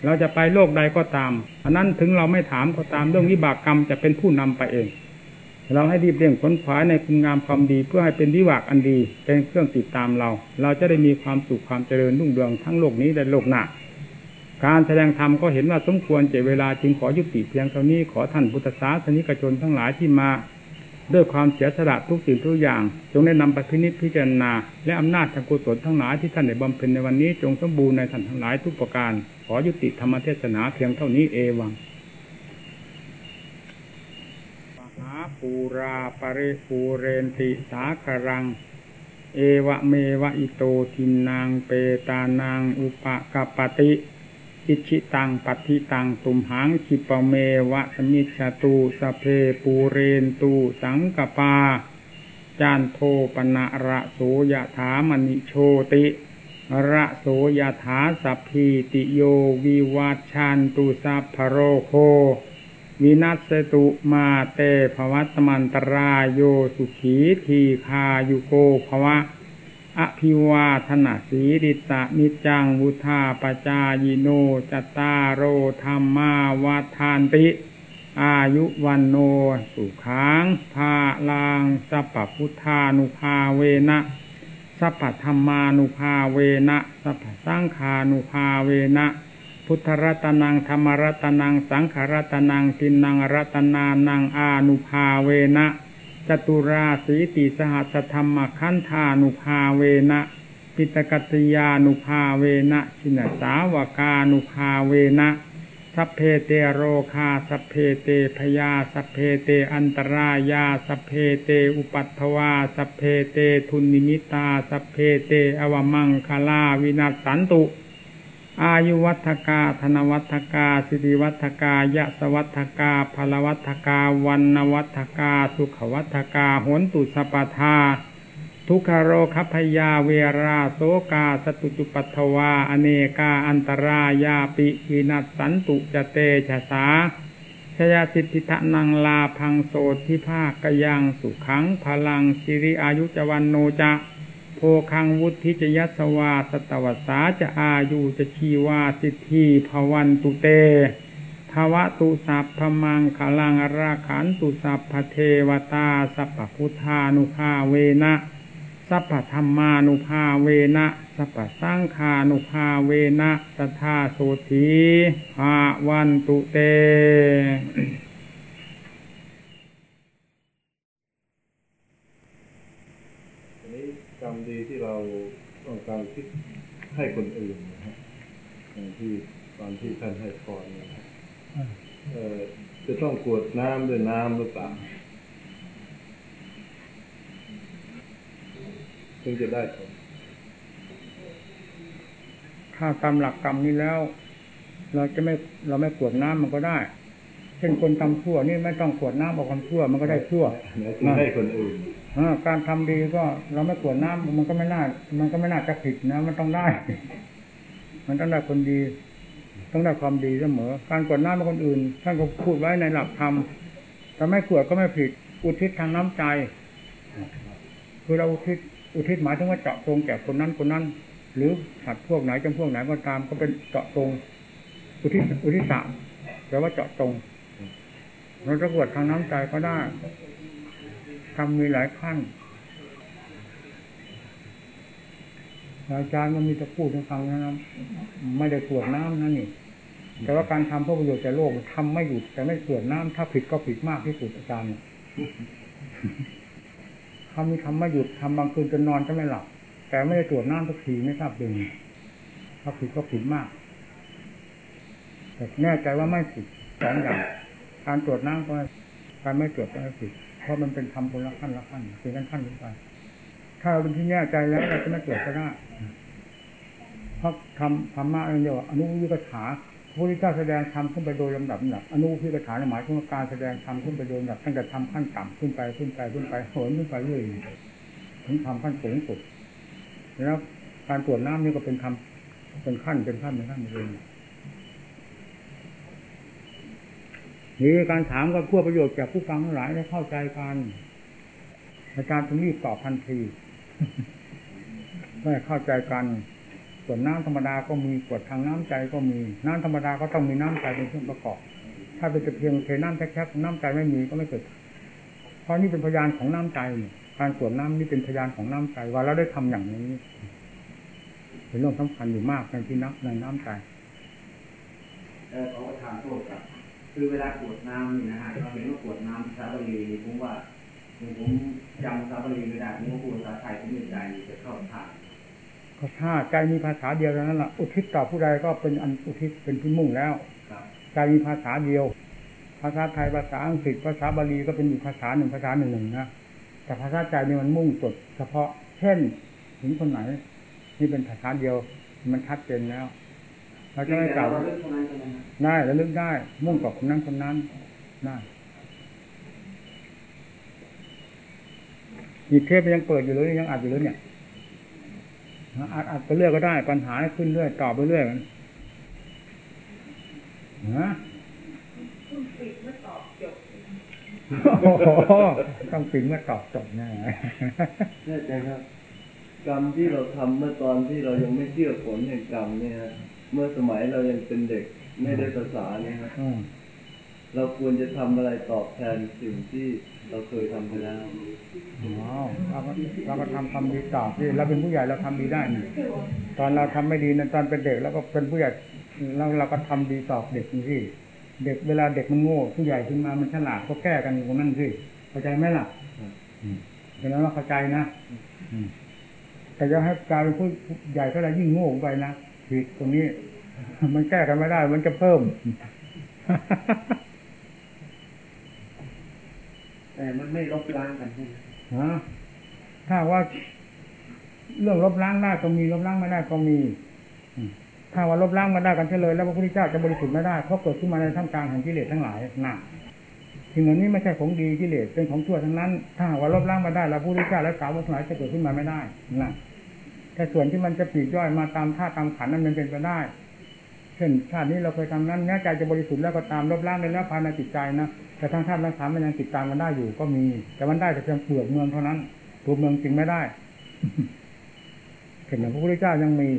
B: เราจะไปโลกใดก็ตาม อันนั้นถึงเราไม่ถามก็ตามเรื่องวิบากกรรมจะเป็นผู้นำไปเอง เราให้รีบเร่งขนขวายในคุณงามความดี เพื่อให้เป็นวิบากอันดี เป็นเครื่องติดตามเรา เราจะได้มีความสุขความเจริญรุ่งเรืองทั้งโลกนี้และโลกหน้าการแสดงธรรมก็เห็นว่าสมควรเจเวลาจึงขอยุติเพียงเท่านี้ขอท่านพุทธศาสนิกชนทั้งหลายที่มา ด้วยความเสียสละทุกสิ่งทุกอย่าง จงได้นำไปพินิจพิจารณา และอำนาจทางกุศลทั้งหลายที่ท่านได้บำเพ็ญในวันนี้ จงสมบูรณ์ในท่านทั้งหลายทุกประการ ขอยุติธรรมเทศนาเพียงเท่านี้เอวังมหา ปูราปริปูเรนติสาครัง เอวะเมวะอิโตทินางเปตานางอุปกปติอิชิตังปัติตังตุมหังคิปเมวะสมิชตูสเพปูเรนตูสังกปา จานโทปนะระโสยถามณิโชติ ระโสยถาสัพพีติโยวิวัชันตุสัพพโรโค วินัสตุมาเตภวัตมันตรายโยสุขีทีคายุโกภวะอภิวาธนาสีริตะนิจังวุธาปจายโนจตารโรธรรมาวาทานติ อายุวันโนสุขังภาลางสัพพุทธานุภาเวนะสัพพธรรมานุภาเวนะสัพพสังขานุภาเวนะ พุทธรัตนังธรรมรัตนัง สังขรัตนังตินังรัตนานังอานุภาเวนะจตุราสีติสหัสธรรมคันธานุภาเวนะปิฏกัตตยานุภาเวนะชินสาวกานุภาเวนะสัพเพเตโรคาสัพเพเต ภยาสัพเพเตอันตรายาสัพเพเตอุปัททวาสัพเพเตทุนนิมิตตาสัพเพเตอวมังคลาวินัสสันตุ อายุวัฑฒโก ธนวัฑฒโก สิริวัฑฒโก ยสวัฑฒโก พลวัฑฒโก วัณณวัฑฒโก สุขวัฑฒโก โหตุสัพพทา ทุกขโรคพยาเวราโสกา สตุจุปัตถวา อเนกา อันตรายาปิวินัสสันตุจเตชะสาชยาสิทธิทะนังลาพังโสทิภาคกยังสุขังพลังสิริอายุจวันโนจะ โพคังวุธิจยสวาสตวัสาจะอายุจะชีวาสิทธิภวันตุเตภวะตุสัพพมังคลังราขันตุสัพพเทวตาสัพพพุทธานุภาเวนะสัพพธรรมานุภาเวนะสัพพสังฆานุภาเวนะตถาโสธีภาวันตุเต
C: อันนี้กรรมดี ที่เราต้องการคิดให้คนอื่นนะฮะอย่างที่ตอนที่ท่านให้พรนะฮะเอ่อจะต้องกรวดน้ำด้วยน้ำหรือเปล่าถึงจะได้ผล
B: ถ้าตามหลักกรรมนี้แล้ว เราจะไม่เราไม่กวดน้ำมันก็ได้ เช่นคนทำชั่วนี่ไม่ต้องกวดน้ำออกความชั่วมันก็ได้ชั่ว
C: หมายถึงให้คนอื่น
B: เออ การทำดีก็เราไม่กวดน้ำมันก็ไม่น่า มันก็ไม่น่าจะผิดนะ มันต้องได้ มันต้องได้คนดี ต้องได้ความดีเสมอ การกวดน้ำคนอื่น ท่านก็พูดไว้ในหลักธรรมแต่ไม่กวดก็ไม่ผิด อุทิศทางน้ำใจ คือเราอุทิศอุทิศหมายถึงว่าเจาะตรงแก่คนนั้นคนนั้น หรือสัตว์พวกไหนจำพวกไหนก็ตาม ก็เป็นเจาะตรงอุทิศอุทิศสามแปลว่าเจาะตรงเราจะกวดทางน้ำใจก็ได้ ทำมีหลายขั้นอาจารย์มันมีแต่พูดให้ฟังนะครับไม่ได้ตรวจน้ำนั่นนี่แต่ว่าการทำเพื่อประโยชน์แก่โลกทำไม่หยุดแต่ไม่ตรวจน้ำถ้าผิดก็ผิดมากที่สุดอาจารย์เนี่ยทำมีทำไม่หยุดทำบางคืนจนนอนก็ไม่หลับแต่ไม่ได้ตรวจน้ำสักทีไม่ทราบเป็นไงถ้าผิดก็ผิดมากแต่แน่ใจว่าไม่ผิดสองอย่างการตรวจน้ำก็การไม่ตรวจก็ไม่ผิด เพราะมันเป็นทำคนละขั้นละขั้นเป็นขั้นขั้นขึ้นไป ถ้าเราเป็นที่แน่ใจแล้วเราจะไม่ตรวจก็ได้เพราะทำธรรมะนั่นเดียวอนุวิกถาพระพุทธเจ้าแสดงธรรมขึ้นไปโดยลำดับลำดับอนุวิกถาในหมายถึงว่าการแสดงธรรมขึ้นไปโดยลำดับตั้งแต่ทำขั้นต่ำขึ้นไปขึ้นไปขึ้นไปโหนขึ้นไปเรื่อยถึงทำขั้นสูงสุดแล้วการตรวจน้ำนี่ก็เป็นทำเป็นขั้นเป็นขั้นเป็นขั้นไปเลยนี่การถามก็เพื่อประโยชน์แก่ผู้ฟังทั้งหลายได้เข้าใจกันอาจารย์ต้องรีบตอบทันทีไม่เข้าใจกันส่วนน้ำธรรมดาก็มีกวดทางน้ำใจก็มีน้ำธรรมดาก็ต้องมีน้ำใจเป็นเครื่องประกอบ ถ้าเป็นเพียงเทน้ำแค่ๆน้ำใจไม่มีก็ไม่เกิด เพราะนี่เป็นพยานของน้ำใจการกวดน้ำนี่เป็นพยานของน้ำใจว่าเราได้ทำอย่างนี้ เป็นเรื่องสำคัญอยู่มากในที่นักในน้ำใจ
D: เออขอประทานโทษครับ คือเวลากรวดน้ำนี่นะฮะเราเห็นว่ากรวดน้ำภาษาบาลีผมว่าผมจำภาษาบาลีไม่ได้ผมก็พูดภาษาไทยผมไม่ใจจะเข้าทาง
B: ก็ถ้าใจมีภาษาเดียวเท่านั้นแหละอุทิศต่อผู้ใดก็เป็นอันอุทิศเป็นที่มุ่งแล้ว
D: ครับ
B: ใจมีภาษาเดียว ภาษาไทยภาษาอังกฤษภาษาบาลีก็เป็นอีกภาษาหนึ่งภาษาหนึ่งหนึ่งนะแต่ภาษาใจนี่มันมุ่งจดเฉพาะ เช่นถึงคนไหน นี่เป็นภาษาเดียวมันชัดเจนแล้ว เราจะไม่กล่าว
D: เราเรื่องเท่านั้นใช่ไหมครับ
B: ได้ระลึกได้ มุ่งกับคนนั้นคนนั้นได้มีเทปยังเปิดอยู่เลยยังอัดอยู่เลยเนี่ยอัดอัดไปเรื่อยก็ได้ ปัญหาให้ขึ้นเรื่อยตอบไปเรื่อยกันฮะโอ้โหต้องปิดเมื่อตอบจบแน่
E: แน่ใจครับ กรรมที่เราทำเมื่อตอนที่เรายังไม่เชื่อผลแห่งกรรมเนี่ยฮะ เมื่อสมัยเรายังเป็นเด็กไม่ได้ภาษาเนี่ยครับ
B: อืม
E: เราควรจะทำอะไรตอบแทนสิ่งที่เราเคยทำไปแล้ว
B: อ๋อเราก็เราก็ทำความดีตอบที่เราเป็นผู้ใหญ่เราทำดีได้นี่ตอนเราทำไม่ดีนะตอนเป็นเด็กแล้วก็เป็นผู้ใหญ่แล้วเราก็ทำดีตอบเด็กนี่สิเด็กเวลาเด็กมันโง่ผู้ใหญ่ขึ้นมามันฉลาดก็แก้กันอยู่ตรงนั้นสิเข้าใจไหมล่ะอืมเพราะฉะนั้นเราเข้าใจนะอืมแต่จะให้กลายเป็นผู้ใหญ่เท่าไหร่ยิ่งโง่ไปนะ ผิดตรงนี้ มันแก้กันไม่ได้ มันจะเพิ่ม
D: แต่มันไม่ลบล้างกันใช่ไหม
B: ฮะถ้าว่า เรื่องลบล้างได้ก็มีลบล้างไม่ได้ก็มีอืมถ้าว่าลบล้างมาได้กันเฉลยแล้วพระพุทธเจ้าจะบริสุทธิ์ไม่ได้เพราะเกิดขึ้นมาในท่ามกลางแห่งกิเลสทั้งหลายน่ะสิ่งเหล่านี้ไม่ใช่ของดีกิเลสเป็นของชั่วทั้งนั้น ถ้าหากว่าลบล้างมาได้เราผู้รู้ชาและสาวกทั้งหลายจะเกิดขึ้นมาไม่ได้นะ แต่ส่วนที่มันจะปีกย่อยมาตามท่าตามขันนั้นมันเป็นไปได้ เช่นชาตินี้เราเคยทำนั้นแม้ใจจะบริสุทธิ์แล้วก็ตามลบล้างไปแล้วภายในจิตใจนะแต่ทางธาตุทั้งสามมันยังติดตามมันได้อยู่ก็มี แต่มันได้แต่เพียงเปลือกเมืองเท่านั้นตัวเมืองจริงไม่ได้เห็นอย่างพระพุทธเจ้ายังมี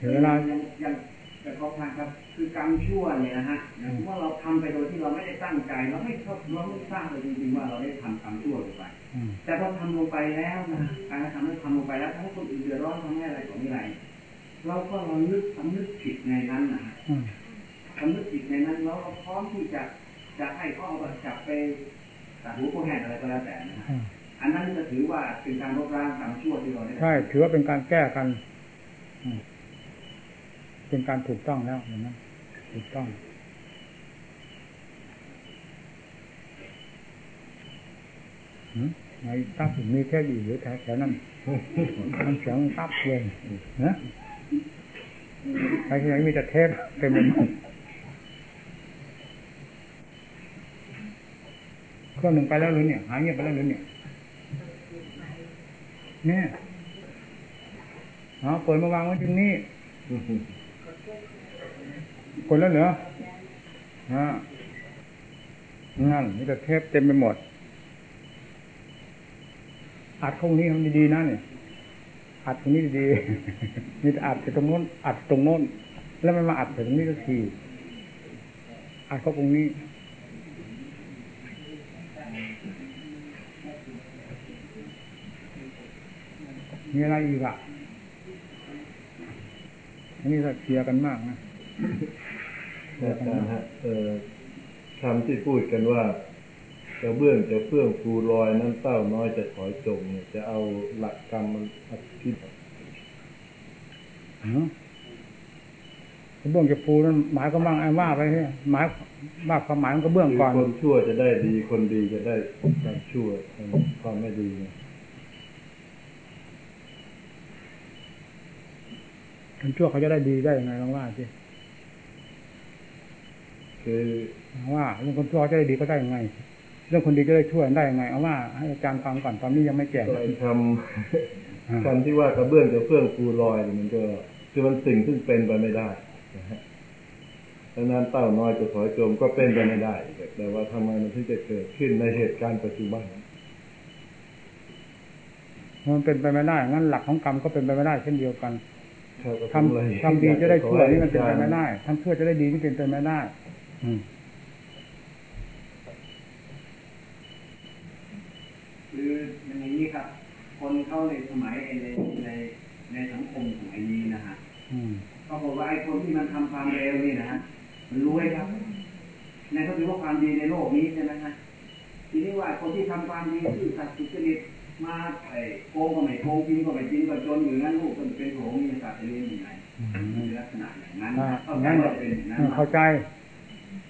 B: ถึงเวลา
D: ยังยังแต่ขอทานครับ คือกรรมชั่วเนี่ยนะฮะอย่างว่าเราทำไปโดยที่เราไม่ได้ตั้งใจ เราไม่เข้าเราไม่ทราบเลยจริงๆว่าเราได้ทำกรรมชั่วลงไป
B: อืม
D: แต่พอทำลงไปแล้วนะการทำให้ทำลงไปแล้วทั้งคนอื่นเดือดร้อนทั้งอะไรต่อไม่ไรเราก็เรานึกสำนึกผิดในนั้นนะฮะ
B: อืม
D: สำนึกผิดในนั้นแล้วเราพร้อมที่จะจะให้เขาเอาจับไปตัดหัวโคแหนอะไรก็แล้วแต่นะฮะ
B: อืม
D: อันนั้นจะถือว่าเป็นการลบล้างกรรมชั่วที่เราได้
B: ใช่ถือว่าเป็นการแก้กันอืมเป็นการถูกต้องแล้วเห็นไหม ถูกต้อง ไอ้ตับมีแค่อยู่หรือแถวแถวนั้นมันเสียงตับเลยนนะไอ้ที่ไหนมีแต่เทปเต็มไปหมดเครื่องหนึ่งไปแล้วหรือเนี่ย หายเงียบไปแล้วหรือเนี่ย เนี่ยอ๋อเปิดมาวางไว้ตรงนี้ กดแล้วเหรออ่านั่นมีแต่เทปเต็มไปหมด อัดตรงนี้มันดีๆนะเนี่ยอัดตรงนี้ดีๆมีแต่อัดแต่ตรงโน้น อัดตรงโน้น แล้วมันมาอัดแต่ตรงนี้ก็ทีอัดเข้าตรงนี้มีอะไรอีกอะอันนี้ก็เคลียร์กันมากนะ
C: อาจารย์ฮะเอ่อคำที่พูดกันว่ากระเบื้องจะเฟื่องฟูลอยน้ำเต้าน้อยจะถอยจงเนี่ยจะเอาหลักกรรมมันอธิบาย
B: อืมกระเบื้องจะปูนั่นหมายก็มั่งไอ้ว่าไปเฮ้ยหมายว่าความหมายมันกระเบื้องก่อน
C: คือคนชั่วจะได้ดีคนดีจะได้ความชั่วความไม่ดีเนี่ย
B: คนชั่วเขาจะได้ดีได้ยังไงลองว่าสิ
C: คือ
B: เอาว่าเรื่องคนชั่วจะได้ดีก็ได้ยังไง เรื่องคนดีจะได้ช่วยได้ยังไงเอาว่าให้อาจารย์ฟังก่อนตอนนี้ยังไม่แก่
C: ไอ้คำคำที่ว่ากระเบื้องจะเฟื่องฟูลอยเนี่ยมันก็คือมันสิ่งซึ่งเป็นไปไม่ได้นะฮะดังนั้นเต้าน้อยจะถอยจมก็เป็นไปไม่ได้ แต่ว่าทำไมมันถึงจะเกิดขึ้นในเหตุการณ์ปัจจุบัน
B: มันเป็นไปไม่ได้ งั้นหลักของกรรมก็เป็นไปไม่ได้เช่นเดียวกัน
C: ครับก็
B: ทำ
C: เลย
B: ทำดีจะได้ชั่ว
C: อยาก
B: นี่มันเป็น
C: ขอ
B: ไป
C: ให้
B: ไม่ได้ทำชั่วจะได้ดีนี่เป็นไปไม่ได้อืม
D: คืออย่างนี้ครับ คนเข้าในสมัยในในในสังคมสมัยนี้นะฮะ
B: อืม
D: ปรากฏว่าไอ้คนที่มันทำความเร็วนี่นะฮะมันรวยครับในเขาถือว่าความดีในโลกนี้ใช่ไหมฮะทีนี้ว่าคนที่ทำความดีซื่อสัตย์สุจริตมาไอ้โกงก็ไม่โกงกินก็ไม่กินก็จนอยู่งั้นลูกก็เป็นโหงมีสัตว์จะเลี้ยงยังไงมีลักษณะอย่างนั้น
B: อ่า
D: เข้าใจ
B: งั้น
D: ว่าเป็นอย่างนั้น
B: เข้าใจ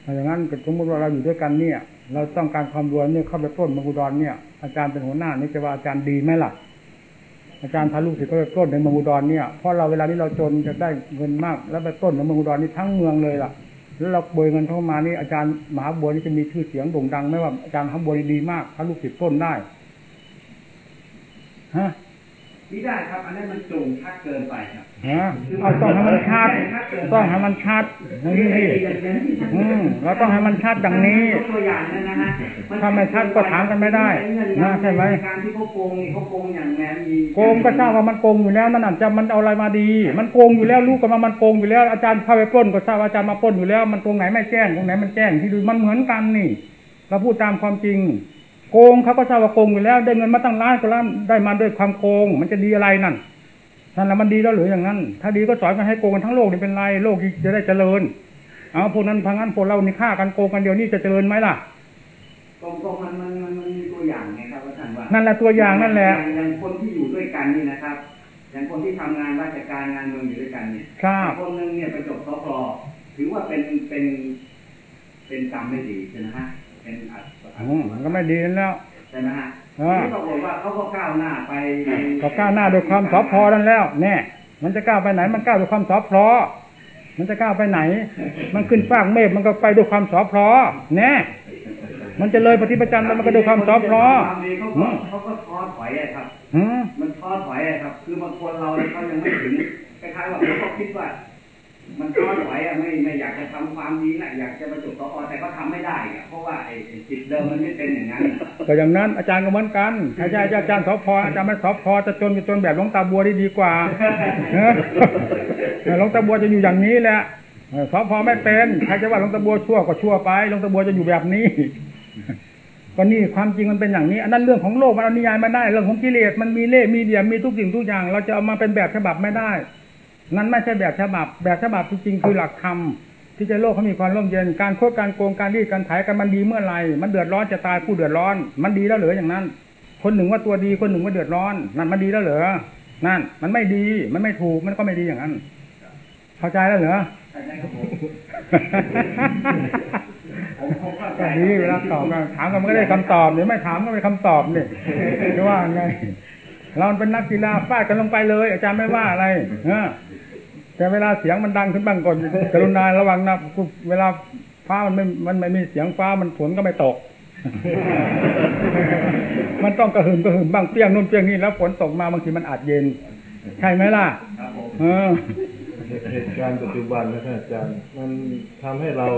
B: ถ้าอย่างนั้นสมมติว่าเราอยู่ด้วยกันเนี่ย เราต้องการความรวยเนี่ยเข้าไปปล้นมังกุดรเนี่ย อาจารย์เป็นหัวหน้านี่จะว่าอาจารย์ดีไหมล่ะ อาจารย์พาลูกศิษย์ก็ไปปล้นในมืองอุดรเนี่ยเพราะเราเวลานี้เราจนจะได้เงินมาก แล้วไปปล้นในมืองอุดรนี่ทั้งเมืองเลยล่ะ แล้วเราโบยเงินเข้ามานี่อาจารย์มหาบัวนี่จะมีชื่อเสียงโด่งดังไหมว่าอาจารย์มหาบัวดีมากพาลูกศิษย์ปล้นได้ฮะ
D: ไม่ได้ครับ อันนั้นมันโจงชัดเกินไปครับ
B: ฮะเอาต้องให้มันชัดต้องให้มันชัดนี่สิอืมเราต้องให้มันชัดดังนี้
D: ยกตัวอย่างนั้นนะฮะน
B: ถ้าไม่ชัดก็ถามกันไม่ได้นะใช่ไหม
D: การที่เขาโกงนี่เขาโกงอย่างแมมี
B: โกงก็ทราบว่ามันโกงอยู่แล้วนั่นอาจจะมันเอาอะไรมาดี มันโกงอยู่แล้วรู้กันว่ามันโกงอยู่แล้วอาจารย์พาไปปล้นก็ทราบว่าอาจารย์มาปล้นอยู่แล้ว มันตรงไหนไม่แจ้งตรงไหนมันแจ้งที่ดูมันเหมือนกันนี่ เราพูดตามความจริง โกงเขาก็ทราบว่าโกงอยู่แล้ว ได้เงินมาตั้งล้านก็ล้านได้มาด้วยความโกง มันจะดีอะไรนั่นนั่นแหละมันดีแล้วหรืออย่างนั้น ถ้าดีก็สอนกันให้โกงกันทั้งโลกนี่เป็นไรโลกจะได้เจริญเอาพวกนั้นพังนั้นพวกเรานี่ฆ่ากันโกงกันเดียวนี่จะเจริญไหมล่ะ
D: ตรงตรงๆมันมันมันมันมีตัวอย่างไงครับอาจารย์ว่า
B: นั่นแหละตัวอย่างนั่นแหละ
D: อย่างอย่างคนที่อยู่ด้วยกันนี่นะครับอย่างคนที่ทำงานราชการงานเมืองอยู่ด้วยกันเนี่ย
B: ครับ
D: คนหนึ่งเนี่ยไปจบสพถือว่าเป็นเป็นเป็นกรรมไม่ดีใช่ไหมฮะเป็นอัต
B: อื มมันก็ไม่ดีนั่นแล้ว
D: ใช่ไหมฮะ
B: อ่า
D: ที่ปรากฏว่าเขาก็ก้าวหน้าไปใน
B: ก็ก้าวหน้าด้วยความสอพอนั่นแล้วแน่มันจะก้าวไปไหน มันก้าวด้วยความสอพอมันจะก้าวไปไหน มันขึ้นฟากเมฆมันก็ไปด้วยความสอพลอแน่มันจะเลยปฏิปจันทร์แล้วมันก็ด้วยความสอพลอ
D: ความดีเขาก็เขาก็ท้อถอยอะครับ
B: หืม
D: มันท้อถอยอะครับ คือบางคนเราเนี่ยเขายังไม่ถึงคล้ายๆว่าเขาก็คิดว่า มันท้อถอยอะไม่ไม่อยากจะทำความดีนะอยากจะประจุสอแต่ก็ทำไม่ได้อะเพราะว่าไอ้จิตเดิมมันไม่เป็นอย่างนั้น
B: ก็อย่างนั้นอาจารย์ก็เหมือนกันอาจารย์อาจารย์สอพออาจารย์ไม่สอพอจะจนก็จนแบบหลวงตาบัวได้ดีกว่าเออหลวงตาบัวจะอยู่อย่างนี้แหละสอพอไม่เป็นใครจะว่าหลวงตาบัวชั่วก็ชั่วไปหลวงตาบัวจะอยู่แบบนี้ก็นี่ความจริงมันเป็นอย่างนี้อันนั้นเรื่องของโลกมันเอานิยายมาได้ เรื่องของกิเลสมันมีเล่มีเหลี่ยมมีทุกสิ่งทุกอย่าง เราจะเอามาเป็นแบบฉบับไม่ได้ นั้นไม่ใช่แบบฉบับ แบบฉบับจริงๆคือหลักธรรมที่จะโลกเขามีความร่มเย็น การโคดการโกง การรีด การไถกันมันดีเมื่อไหร่ มันเดือดร้อนจะตายผู้เดือดร้อน มันดีแล้วเหรืออย่างนั้น คนหนึ่งว่าตัวดี คนหนึ่งว่าเดือดร้อน นั่นมันดีแล้วเหรอ นั่น มันไม่ดี มันไม่ถูก มันก็ไม่ดีอย่างนั้น เข้าใจแล้วเหรอก็ดีเวลาตอบกันถามกันมันก็ได้คำตอบหรือไม่ถามก็ไม่คำตอบนี่จะว่าไง เราเป็นนักกีฬาฟาดกันลงไปเลย อาจารย์ไม่ว่าอะไร เออ แต่เวลาเสียงมันดังขึ้นบ้างก่อนกรุณาระวังนะเวลาฟ้ามันไม่ มันไม่มีเสียงฟ้ามันฝนก็ไม่ตก มันต้องกระหึ่มกระหึ่มบ้างเปรี้ยงนู่นเปรี้ยงนี่แล้วฝนตกมาบางทีมันอาจเย็น ใช่ไหมล่ะเออ
C: เหตุการณ์ปัจจุบันนะท่านอาจารย์ มันทำให้เรา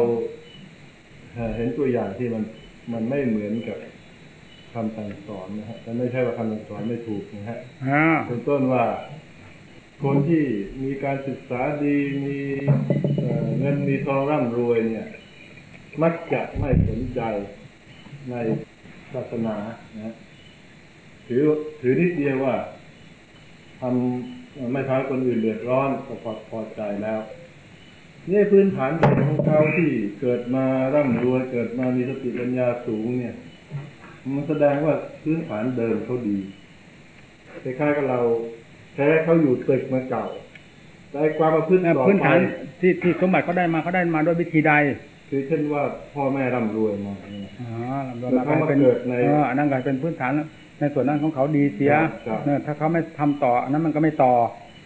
C: เอ่อเห็นตัวอย่างที่มันมันไม่เหมือนกับคำสั่งสอนนะฮะแต่ไม่ใช่ว่าคำสั่งสอนไม่ถูกนะฮะ
B: อ่า
C: เป็นต้นว่า คนที่มีการศึกษาดีมีเงินมีทองร่ำรวยเนี่ย มักจะไม่สนใจในศาสนานะถือถือนิดเดียวว่าทำไม่ทำให้คนอื่นเดือดร้อนก็พอพอใจแล้วนี่พื้นฐานของเขาที่เกิดมาร่ำรวยเกิดมามีสติปัญญาสูงเนี่ย มันแสดงว่าพื้นฐานเดิมเขาดีคล้ายๆกับเรา แค่เขาอยู่ตึกมาเก่าแต่ความประพฤติต่อ
B: พื้น
C: ไป
B: ฐานที่ที่สมบัติเขาได้มาเขาได้มาด้วยวิธีใด
C: คือเช่นว่าพ่อแม่ร่ำรวยมาเนี่ย
B: อ๋อ
C: แล้วเขามาเกิดใน
B: เอออันนั้นก็เป็นพื้นฐานในส่วนนั้นของเขาดีเสีย
C: ครับ
B: เออถ้าเขาไม่ทำต่อ อันนั้นมันก็ไม่ต่อ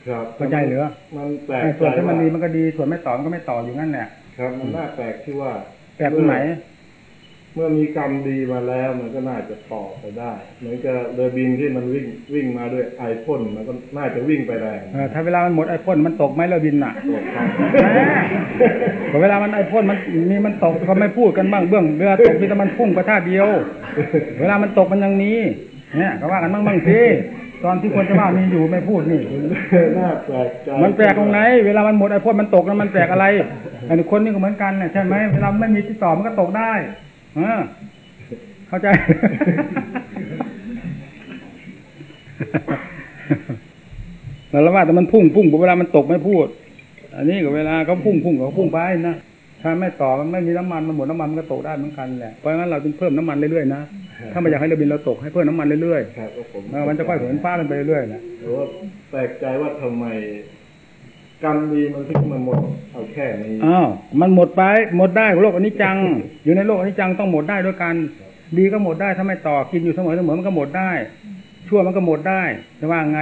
C: ครับ
B: เข้าใจเหรือ
C: มันแปลก
B: ใน
C: ใจ
B: ส่วนที่มันดีมัน
C: ว่า
B: ก็ดีส่วนไม่ต่อมันก็ไม่ต่ออยู่นั่นแหละ
C: ครับมันน่าแปลกที่ว่า
B: แปลกตรงไหน
C: เมื่อมีกรรมดีมาแล้วมันก็น่าจะต่อไปได้ เหมือนกับเรือบินที่มันวิ่งวิ่งมาด้วยไอพ่นมันก็น่าจะวิ่งไปแรง
B: เออถ้าเวลามันหมดไอ้พ่นมันตกไหมเราบินน่ะ
C: ตรวจครับ
B: แหมพอเวลามันไอ้พ่นมันมีมันตกเขาไม่พูดกันบ้างเบื้องเรือตกมีแต่มันพุ่งกระท่าเดียว เวลามันตกมันยังมีเนี่ยก็ว่ากันบ้างบ้างสิตอนที่ควรจะว่ามีอยู่ไม่พูดนี่
C: น่าแปลกใจ
B: มันแปลกตรงไหน เวลามันหมดไอ้พ่นมันตกแล้วมันแปลกอะไรอันนี้คนนี่ก็เหมือนกันเนี่ยใช่ไหมเวลาไม่มีที่ต่อมันก็ตกได้ เออเข้าใจแล้วว่าแต่มันพุ่งพุ่งเวลามันตกไม่พูด อันนี้ก็เวลาเขาพุ่งพุ่งเขาพุ่งไปนะถ้าไม่ต่อมันไม่มีน้ำมันมันหมดน้ำมันมันก็ตกได้เหมือนกันแหละเพราะงั้นเราต้องเพิ่มน้ำมันเรื่อยๆนะถ้าไม่อยากให้เรือบินเราตกให้เพิ่มน้ำมันเรื่อย
C: ครับก็ผม
B: ๆเออมันจะค่อยเหินฟ้ากันไปเรื่อยๆนะ
C: แต่ว่าแปลกใจว่าทำไม กรรมดีมันถึงมาหมดเอาแค่นี้
B: อ้าวมันหมดไป หมดได้โลกอนิจจัง อยู่ในโลกอนิจจังต้องหมดได้ด้วยกัน ดีก็หมดได้ถ้าไม่ต่อกินอยู่เสมอเสมอมันก็หมดได้ ชั่วมันก็หมดได้จะว่าไง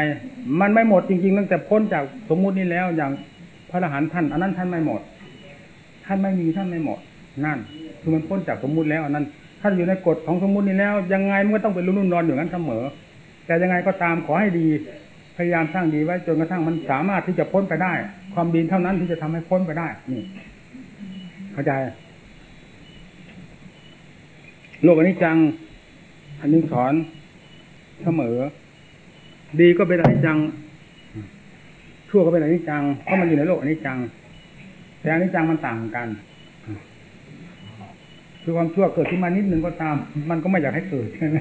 B: มันไม่หมดจริงๆตั้งแต่พ้นจากสมมุตินี้แล้วอย่างพระอรหันต์ท่านอันนั้นท่านไม่หมด ท่านไม่มีท่านไม่หมดนั่น คือมันพ้นจากสมมุติแล้วอันนั้นท่านอยู่ในกฎของสมมุตินี้แล้ว ยังไงมันก็ต้องเป็นรุ่นๆนอนอยู่งั้นเสมอ แต่ยังไงก็ตามขอให้ดี ยายามสร้างดีไว้จนกระทั่งมันสามารถที่จะพ้นไปได้ ความดีเท่านั้นที่จะทำให้พ้นไปได้ นี่ เข้าใจ โลกอนิจจัง อันนี้สอนเสมอ ดีก็เป็นอนิจจัง ชั่วก็เป็นอนิจจัง เพราะมันอยู่ในโลกอนิจจัง แต่อนิจจังมันต่างกันคือความชั่วเกิดขึ้นมานิดนึงก็ตาม มันก็ไม่อยากให้เกิดใช่ไหม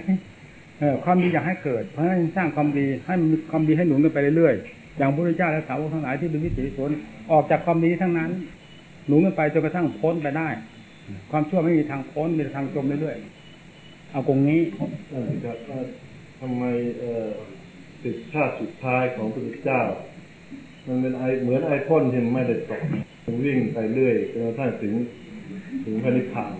B: เออความดีอยากให้เกิด เพราะฉะนั้นสร้างความดีให้มีความดีให้หนุนกันไปเรื่อยๆ อย่างพระพุทธเจ้าและสาวกทั้งหลายที่เป็นวิถีสนออกจากความดีทั้งนั้น หนุนกันไปจนกระทั่งพ้นไปได้ ความชั่วไม่มีทางพ้นมีแต่ทางจมเรื่อยๆ เอาตรงนี้
C: ทำไมเอ่อสิบชาติสุดท้ายของพระพุทธเจ้า มันเป็นไอเหมือนไอพ่นที่มันไม่ได้ตกวิ่งไปเรื่อยจนกระทั่งถึงถึงพระนิพพาน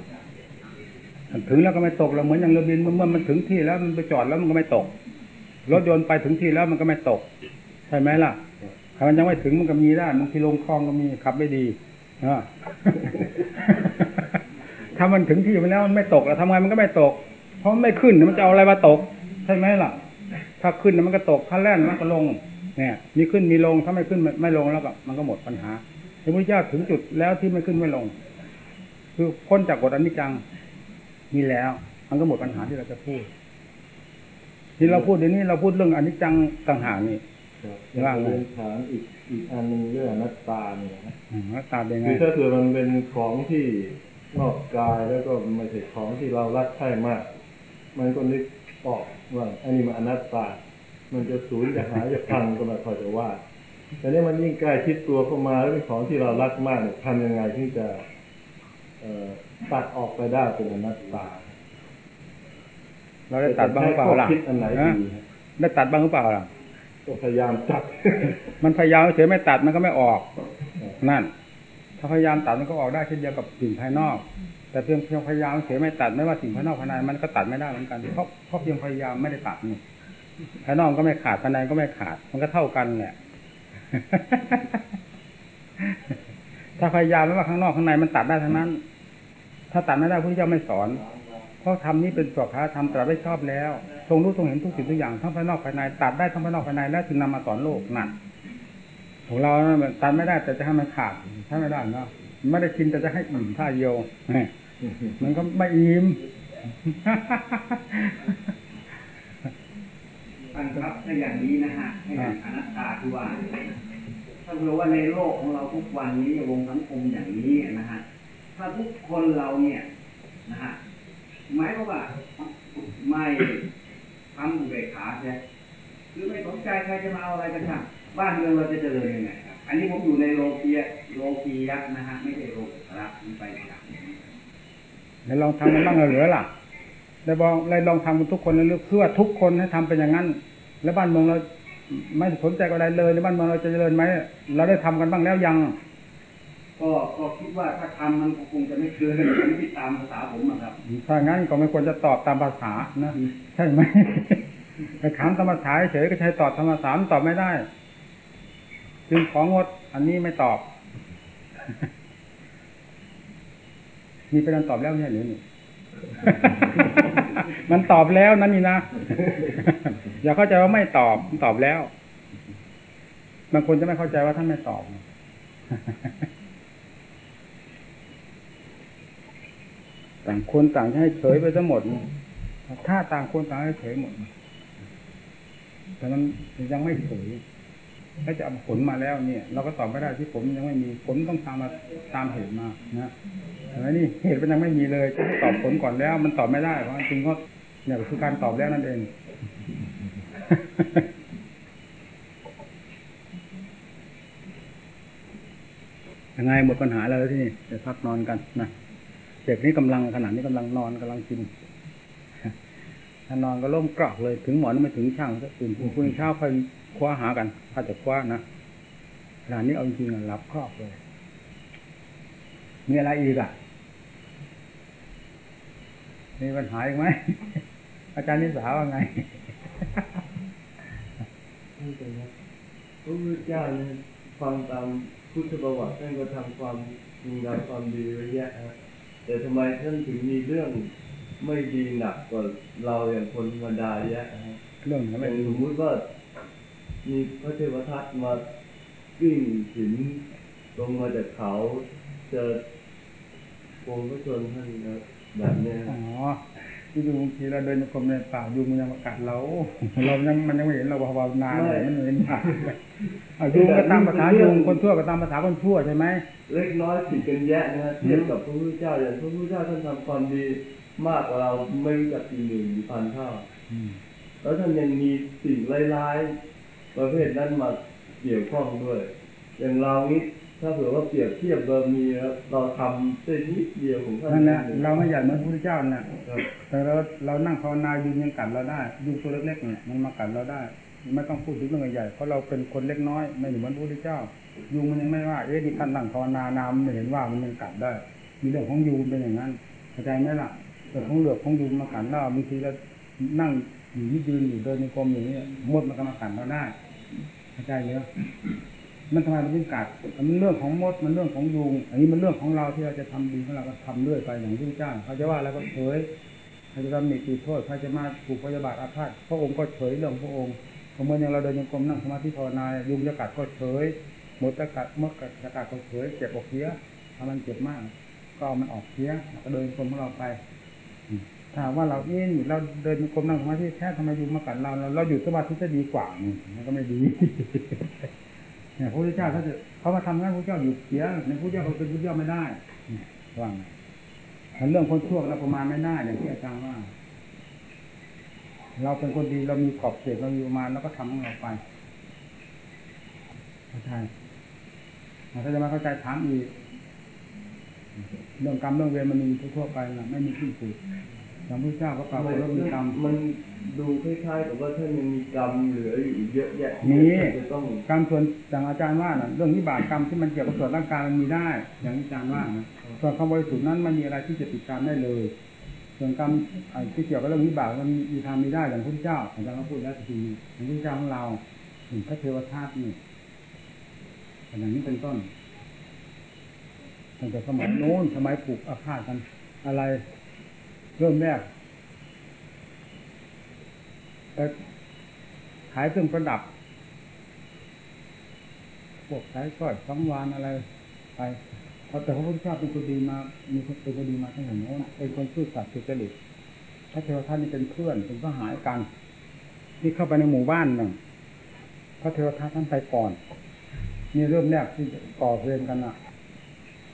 B: ถึงแล้วก็ไม่ตกเราเหมือนอย่างเรือบินเมื่อมันถึงที่แล้วมันไปจอดแล้วมันก็ไม่ตกรถยนต์ไปถึงที่แล้วมันก็ไม่ตก ใช่ไหมล่ะถ้ามันยังไม่ถึงมันก็มีได้บางทีลงคลองก็มีขับไม่ดีเออถ้ามันถึงที่มันแล้วมันไม่ตกแล้วทำไงมันก็ไม่ตก เพราะไม่ขึ้นมันจะเอาอะไรมาตก ใช่ไหมล่ะ ถ้าขึ้นมันก็ตกถ้าแล่นมันก็ลง เนี่ย มีขึ้นมีลงถ้าไม่ขึ้นไม่ไม่ลงแล้วก็มันก็หมดปัญหาพระพุทธเจ้าถึงจุดแล้วที่ไม่ขึ้นไม่ลง คือพ้นจากกฎอนิจจัง นี่แล้ว มันก็หมดปัญหาที่เราจะพูด ที่เราพูดเดี๋ยวนี้เราพูดเรื่องอนิจจังต่างหากนี่
C: ครับ
B: ว่าไง
C: เรียนถามอีกอีกอันหนึงเรื่องอนัตตาเนี่ยนะ
B: อืมแล้วตามเป็นไง
C: คือถ้าเผื่อมันเป็นของที่นอกกายแล้วก็ไม่ใช่ของที่เรารักใคร่มาก มันก็นึกออกว่าอันนี้มันอนัตตา มันจะสูญจะหายจะพังก็ไม่ค่อยจะว่าแต่นี่มันยิ่งใกล้ชิดตัวเข้ามาแล้วเป็นของที่เรารักมากเนี่ยทำยังไงที่จะเอ่อ ตัดออกไปได้เป็นอนัตตา
B: เราได้ตัดบ้างหรือเปล่าล่ะ
C: จะใช้ข้อคิดอันไหน
B: ฮะ
C: ดีฮะ
B: ได้ตัดบ้างหรือเปล่าล่ะ
C: ก็พยายามตัด
B: มันพยายามเฉยไม่ตัดมันก็ไม่ออก นั่น ถ้าพยายามตัดมันก็ออกได้เช่นเดียวกับสิ่งภายนอก แต่เพียงเพียงพยายามเฉยไม่ตัดไม่ว่าสิ่งภายนอกภายในมันก็ตัดไม่ได้เหมือนกันเพราะเพราะเพียงพยายามไม่ได้ตัดนี่ภายนอกก็ไม่ขาดภายในก็ไม่ขาด มันก็เท่ากันแหละ ถ้าพยายามไม่ว่าข้างนอกข้างในมันตัดได้ทั้งนั้น ถ้าตัดไม่ได้พระพุทธเจ้าไม่สอน เพราะธรรมนี้เป็นสวขาธรรมตรัสไว้ชอบแล้ว ทรงรู้ทรงเห็นทุกสิ่งทุกอย่างทั้งภายนอกภายใน ตัดได้ทั้งภายนอกภายในแล้วจึงนำมาสอนโลกนั่นของเราตัดไม่ได้แต่จะให้มันขาดถ้าไม่ได้เนาะไม่ได้กินแต่จะให้อิ่มท่าเดียวมันก็ไม่อิ่ม
D: ท่านครับถ้าอย่างนี้นะฮะให้อย่างอนัตตาคือว่า ถ้าเผื่อว่าในโลกของเราทุกวันนี้วงสังคมอย่างนี้นะฮะถ้าทุกคนเราเนี่ยนะฮะหมายความว่าไม่ทำอุเบกขาใช่คือไม่สนใจใครจะมาเอาอะไรกันช่างบ้านเมืองเราจะเจริญยังไงครับอันนี้ผมอยู่ในโลกียโลกียะนะฮะไม่ใช่โลกุตระมันไปอย่างนี้
B: ไหนลองทำมันบ้างเหลือล่ะได้บอกได้ลองทำกันทุกคนนะเพื่อทุกคนให้ทำเป็นอย่างนั้น แล้วบ้านเมืองเรา ไม่สนใจกับอะไรเลยแล้วบ้านเมืองเราจะเจริญไหมเราได้ทำกันบ้างแล้วยัง
D: ก็ก็คิดว่าถ้าทำมันก็คงจะไม่เกินอันนี้ตามภาษาผมอะครับ
B: ถ้างั้นก็ไม่ควรจะตอบตามภาษานะใช่ไหมไปถามธรรมศาสตร์เฉยก็ใช้ตอบธรรมศาสตร์มันตอบไม่ได้จึงของดอันนี้ไม่ตอบ มีประเด็นตอบแล้วเนี่ยหรือนี่ มันตอบแล้วนั่นนี่นะ อย่าเข้าใจว่าไม่ตอบตอบแล้ว บางคนจะไม่เข้าใจว่าท่านไม่ตอบต่างคนต่างจะให้เฉยไปทั้งหมด ถ้าต่างคนต่างให้เฉยหมดแต่มันยังไม่เฉยถ้าจะเอาผลมาแล้วเนี่ย เราก็ตอบไม่ได้ที่ผลยังไม่มีผลต้องตามมาตามเหตุมานะ แต่ว่นี่เหตุมันยังไม่มีเลยจะตอบผลก่อนแล้ว มันตอบไม่ได้เพราะจริงก็เนี่ยคือการตอบแล้วนั่นเองยังไงหมดปัญหาแล้วที่นี่จะพักนอนกันนะเด็กนี้กำลังขนาดนี้กำลังนอนกำลังกินถ้านอนก็ล่มกรอกเลยถึงหมอนไม่ถึงช่างก็ตื่นพรุ่งนี้เช้าค่อยคว้าหากันถ้าจะคว้านะขนาดนี้เอาจริงๆหลับครอบเลยมีอะไรอีกอะ มีปัญหาอีกไหมอาจารย์นิสาว่าไง
E: ท่านเป็นครับพระพุทธเจ้าเนี่ยฟังตามพุทธประวัติท่านก็ทำความมีงามความดีไว้เยอะนะแต่ทำไมท่านถึงมีเรื่องไม่ดีหนักกว่าเราอย่างคนธรรมดาเยอะนะ
B: เรื่อง
E: อ
B: นั้น
E: ย่า
B: ไม่
E: งสมมุติว่ามีพระเทวทัตมาวิ่งหินลงมาจากเขาเจอโกงพระชนท่านนะ แบบเนี้ย
B: อ๋อที่ดูบางทีเราเดินในกรมในป่ายุงมันยังมากัดเรา เรายังมันยังไม่เห็นเราภาวนาเลยมันเห็นมาอะยุงก็ตามภาษายุงคนชั่วก็ตามภาษาคนชั่วใช่ไหม
E: เล็กน้อยผิดกันแยะนะเทียบกับพระพุทธเจ้าอย่างพระพุทธเจ้าท่านทำความดีมากกว่าเราไม่รู้จักกี่หมื่นกี่พันเท่า
B: อืม
E: แล้วท่านยังมีสิ่งร้ายๆประเภทนั้นมาเกี่ยวข้องด้วย อย่างเรานี้ ถ้าเผื่อว่าเปรียบเทียบเรามีแล้วเราทำได้นิดเดียวของท่าน
B: นั่นแหละ
E: อง
B: เราไม่อยากเหมือนพระพุทธเจ้าน่ะ
E: ครับ
B: แต่เราเรานั่งภาวนายุงยังกัดเราได้ยุงตัวเล็กๆเนี่ยมันมากัดเราได้ไม่ต้องพูดถึงเรื่องใหญ่ๆเพราะเราเป็นคนเล็กน้อยไม่เหมือนพระพุทธเจ้า ยุงมันยังไม่ว่าเอ๊ะนี่ท่านนั่งภาวนานามันไม่เห็นว่ามันยังกัดได้ มีเรื่องของยุงเป็นอย่างนั้นเข้าใจไหมล่ะเรื่องของเหลือบของยุงมากัดเราบางทีเรานั่งอยู่ยืนอยู่เดินในกรมอย่างนี้มดมันก็มากัดเราได้เข้าใจไหม มันทำไมมันยิ่งกัดมันเรื่องของมดมันเรื่องของยุง อันนี้มันเรื่องของเราที่เราจะทำดีของเราก็ทำเรื่อยไปอย่างที่เจ้าเขาจะว่าแล้วก็เฉยใครจะทำหนีตีโทษใครจะมาถูกพยาบาทอาฆาตพระองค์ก็เฉยเรื่องพระองค์เมื่ออย่างเราเดินยังกรมนั่งสมาธิภาวนายุงจะกัดก็เฉยมดจะกัดมดกัดจะกัดก็เฉยเจ็บอกเพี้ยถ้ามันเจ็บมาก ก็เอามันออกเพี้ยก็เดินกรมของเราไปถ้าว่าเราเอ๊ะเราเดินกรมนั่งสมาธิแค่ทำไมยุงมากัดเราเราอยู่สมาธิจะดีกว่ามันก็ไม่ดี เนี่ยพระพุทธเจ้าถ้าจะเขามาทำงานพระเจ้าอยู่เสียในพระเจ้าเขาเป็นพระเจ้าไม่ได้ว่างเรื่องคนชั่วเราประมาณไม่ได้อย่างที่อาจารย์ว่า เราเป็นคนดีเรามีขอบเขตเรามีประมาณแล้วก็ทำของเราไปเข้าใจถ้าจะมาเข้าใจถามอีกเรื่องกรรมเรื่องเวรมันมีทั่วไปนะไม่มีที่สุด อย่างพระเจ้าก็กล่าวว่าเรื่องมีกรรม
E: มันดูคล้ายๆกับว่าท่านยังมีกรรมเหลืออยู่อีกเยอะแยะ
B: มี
E: ที่จะต้อง
B: กรรมส่วนอย่างอาจารย์ว่านะเรื่องวิบากกรรมที่มันเกี่ยวกับส่วนร่างกายมันมีได้ อย่างที่อาจารย์ว่านะส่วนความบริสุทธิ์นั้นมันมีอะไรที่จะติดตามได้เลย ส่วนกรรมไอ้ที่เกี่ยวกับเรื่องวิบากมันมีทางมีได้อย่างพระเจ้าอาจารย์ก็พูดแล้วทีนี้อย่างพระเจ้าของเราถึงพระเทวทัตนี่อย่างนี้เป็นต้นตั้งแต่สมัยโน้นสมัยปลูกอาฆาตกันอะไร เริ่มแรกแต่ขายเครื่องประดับพวกสายสร้อยสังวานอะไร ไปพราะแต่พระพุทธเจ้าเป็นคนดีมา มีคนเป็นคนดีมาตั้งแต่โน้นเป็นคนซื่อสัตย์สุจริตพระเทวทัตนี่เป็นเพื่อนเป็นสหายกันนี่เข้าไปในหมู่บ้านหนึ่งพระเทวทัตท่านไปก่อนนี่เริ่มแรกที่ก่อเพลงกันอะ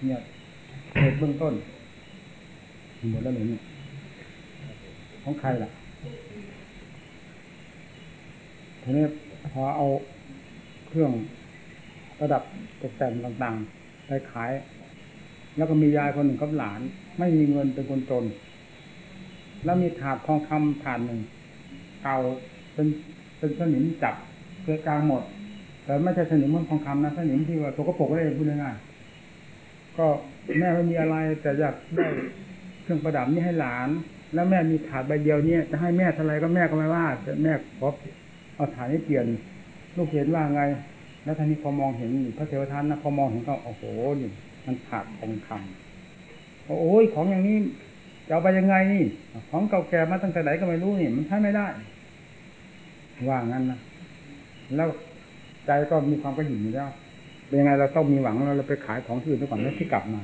B: เนี่ยเหตุเบื้องต้นหมดแล้วเลยเนี่ย ของใครล่ะทีนี้พอเอาเครื่องระดับตกแต่งต่างๆไปขาย แล้วก็มียายคนหนึ่งกับหลาน ไม่มีเงินเป็นคนจน แล้วมีถาดทองคำถาดหนึ่งเก่าเป็นเป็นสนิมจับเกลือกลางหมด แต่ไม่ใช่สนิมมันทองคำนะสนิมที่ว่าตัวกระปรกได้พูดง่ายๆก็แม่ไม่มีอะไรแต่อยากได้เครื่องประดับนี้ให้หลาน แล้วแม่มีถาดใบเดียวเนี่ยจะให้แม่เท่าไรก็แม่ก็ไม่ว่าแต่แม่ขอเอาถาดนี้เปลี่ยน ลูกเห็นว่าไง แล้วท่านนี้พอมองเห็นพระเทวทัตนะพอมองเห็นก็โอ้โหนี่มันขาดทองคำโอ้ยของอย่างนี้จะเอาไปยังไงนี่ ของเก่าแก่มาตั้งแต่ไหนก็ไม่รู้นี่มันใช้ไม่ได้ ว่างั้นนะแล้วใจก็มีความกระหยิ่มอยู่แล้วเป็นยังไงเราต้องมีหวังเราไปขายของที่อื่นไปก่อนแล้วที่กลับมา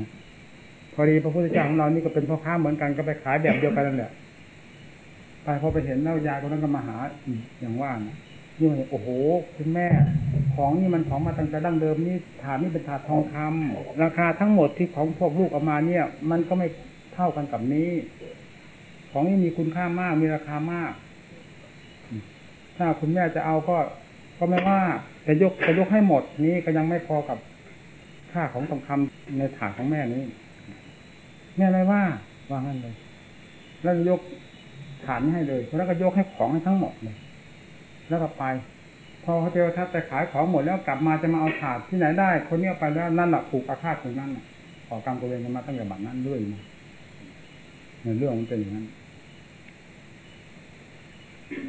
B: นะ พอดีพระพุทธเจ้าของเรานี่ก็เป็นพ่อค้าเหมือนกันก็ไปขายแบบเดียวกันนั่นแหละไปพอไปเห็นแล้วยาคนนั้นก็มาหาอีกอย่างว่านะนี่มันโอ้โหคุณแม่ ของนี่มันของมาตั้งแต่ดั้งเดิมนี่ถาดนี่เป็นถาดทองคำราคาทั้งหมดที่ของพวกลูกเอามาเนี่ย มันก็ไม่เท่ากันกับนี้ ของนี่มีคุณค่ามากมีราคามาก ถ้าคุณแม่จะเอาก็ก็ไม่ว่าจะยกจะยกให้หมดนี้ก็ยังไม่พอกับค่าของทองคำในถาดของแม่นี้ แม่ไม่ว่าว่างั้นเลย แล้วยกฐานให้เลย แล้วก็ยกให้ของให้ทั้งหมดเลย แล้วก็ไป พอพระเทวทัตไปขายของหมดแล้วกลับมาจะมาเอาถาดที่ไหนได้ คนนี้เอาไปแล้วนั่นแหละผูกอาฆาตตรงนั้นขอกรรมตัวเองกันมาตั้งแต่บัดนั้นเรื่อยมาในเรื่องมันเป็นอย่างนั้น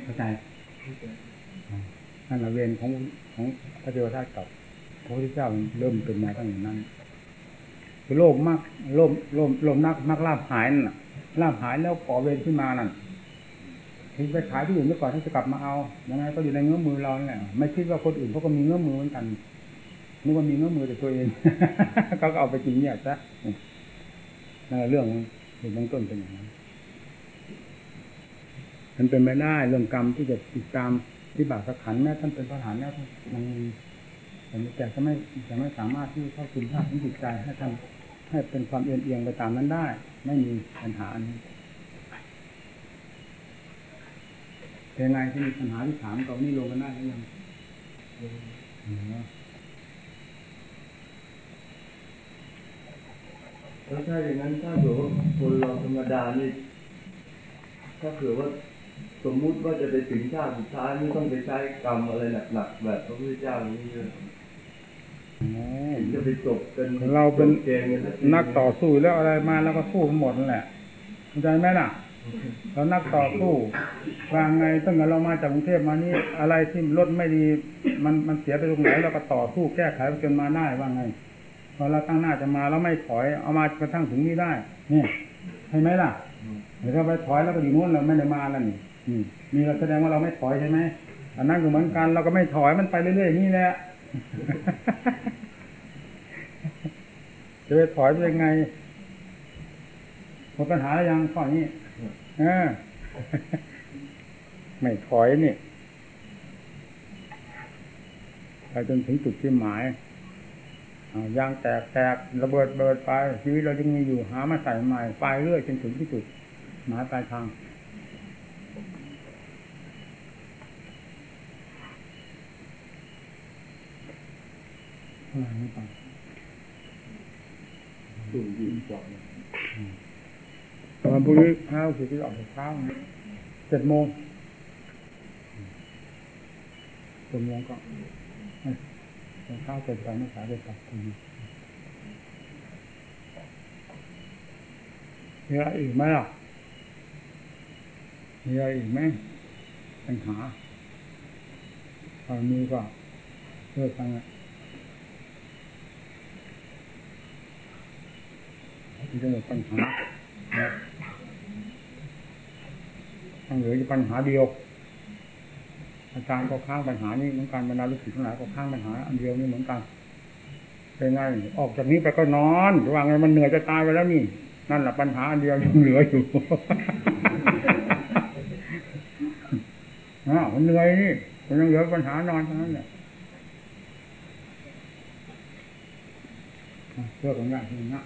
B: เข้าใจนั่นละเวรของของพระเทวทัตกับพระพุทธเจ้าเริ่มเป็นมาตั้งแต่นั้น คือโลภมากโลภโลภโลภนักมักลาบหายนั่นน่ะลาบหายแล้วก่อเวรขึ้นมานั่นถึงไปขายที่อื่นไปก่อนถ้าจะกลับมาเอายังไงก็อยู่ในเงื้อมือเราเนี่ยไม่คิดว่าคนอื่นเขาก็มีเงื้อมือเหมือนกันนึกว่ามีเงื้อมือแต่ตัวเองเขาก็เอาไปกินเนี่ยซะนั่นเรื่องเหตุเบื้องต้นเป็นอย่างนั้นมันเป็นไม่ได้เรื่องกรรมที่จะติดตามที่บาปสักขันแม้ท่านเป็นพระฐานแล้วมันมีแต่ก็ไม่จะไม่สามารถที่เข้าคุณภาพของจิตใจให้ท่าน ให้เป็นความเอียงเอียงไปตามนั้นได้ ไม่มีปัญหาอันนี้เป็นไงที่มีปัญหาที่ถามกับนี่ลงกันได้หรือยังอืม
E: แล้วถ้าอย่างนั้นถ้าเผื่อว่าคนเราธรรมดานี่ถ้าเผื่อว่าสมมุติว่าจะไปถึงชาติสุดท้ายนี่ต้องไปใช้กรรมอะไรหนักๆแบบพระพุทธเจ้าอย่างนี้เลย
B: เราเป็น
E: จบเกมกันสัที
B: นักต่อสู้แล้วอะไรมาแล้วก็สู้ทั้งหมดนั่นแหละเข้าใจไหมล่ะ เรานักต่อสู้ว่าไงตั้งแต่เรามาจากกรุงเทพมานี่อะไรที่รถไม่ดี มันมันเสียไปตรงไหนเราก็ต่อสู้แก้ไขจนมาได้ว่าไงพอเราตั้งหน้าจะมาแล้วไม่ถอยเอามากระทั่งถึงนี่ได้เนี่ยใช่ไหมล่ะเดี๋ยวเราไปถอยแล้วก็อยู่นู้นเราไม่ได้มาแล้วนี่อืมมีเราแสดงว่าเราไม่ถอยใช่ไหมอันนั้นก็เหมือนกันเราก็ไม่ถอยมันไปเรื่อยๆอย่างนี้แหละ จะไปถอยไปยังไงหมดปัญหาแล้วยังข้อนี้เออไม่ถอยนี่ไปจนถึงจุดที่หมายยางแตกแตกระเบิดเบิดไปชีวิตเรายังมีอยู่หามาใส่ใหม่ไปเรื่อยจนถึงที่จุดหมายปลายทาง ไรไม่ไป
C: ตุ่มยืนกว่า
B: วันพรุ่งนี้เช้าสิที่ออกเช้าเจ็ดโมงเจ็ดโมงก็เอ้ยเช้าเจ็ดไปไม่สายไปพรุ่งนี้มีอะไรอีกไหมล่ะมีอะไรอีกไหมปัญหาตอนนี้ก็เลิกกันละ ที่จะหมดปัญหายังเหลืออยู่ปัญหาเดียว อาจารย์ก็ข้างปัญหานี้เหมือนกันบรรดาลูกศิษย์ทั้งหลายก็ข้างปัญหาอันเดียวนี่เหมือนกันเป็นไงออกจากนี้ไปก็นอนว่าไงมันเหนื่อยจะตายไปแล้วนี่ นั่นแหละปัญหาอันเดียวยังเหลืออยู่อ้าวมันเหนื่อยนี่มันยังเหลือปัญหานอนเท่านั้นแหละเพื่อของญาติที่นะ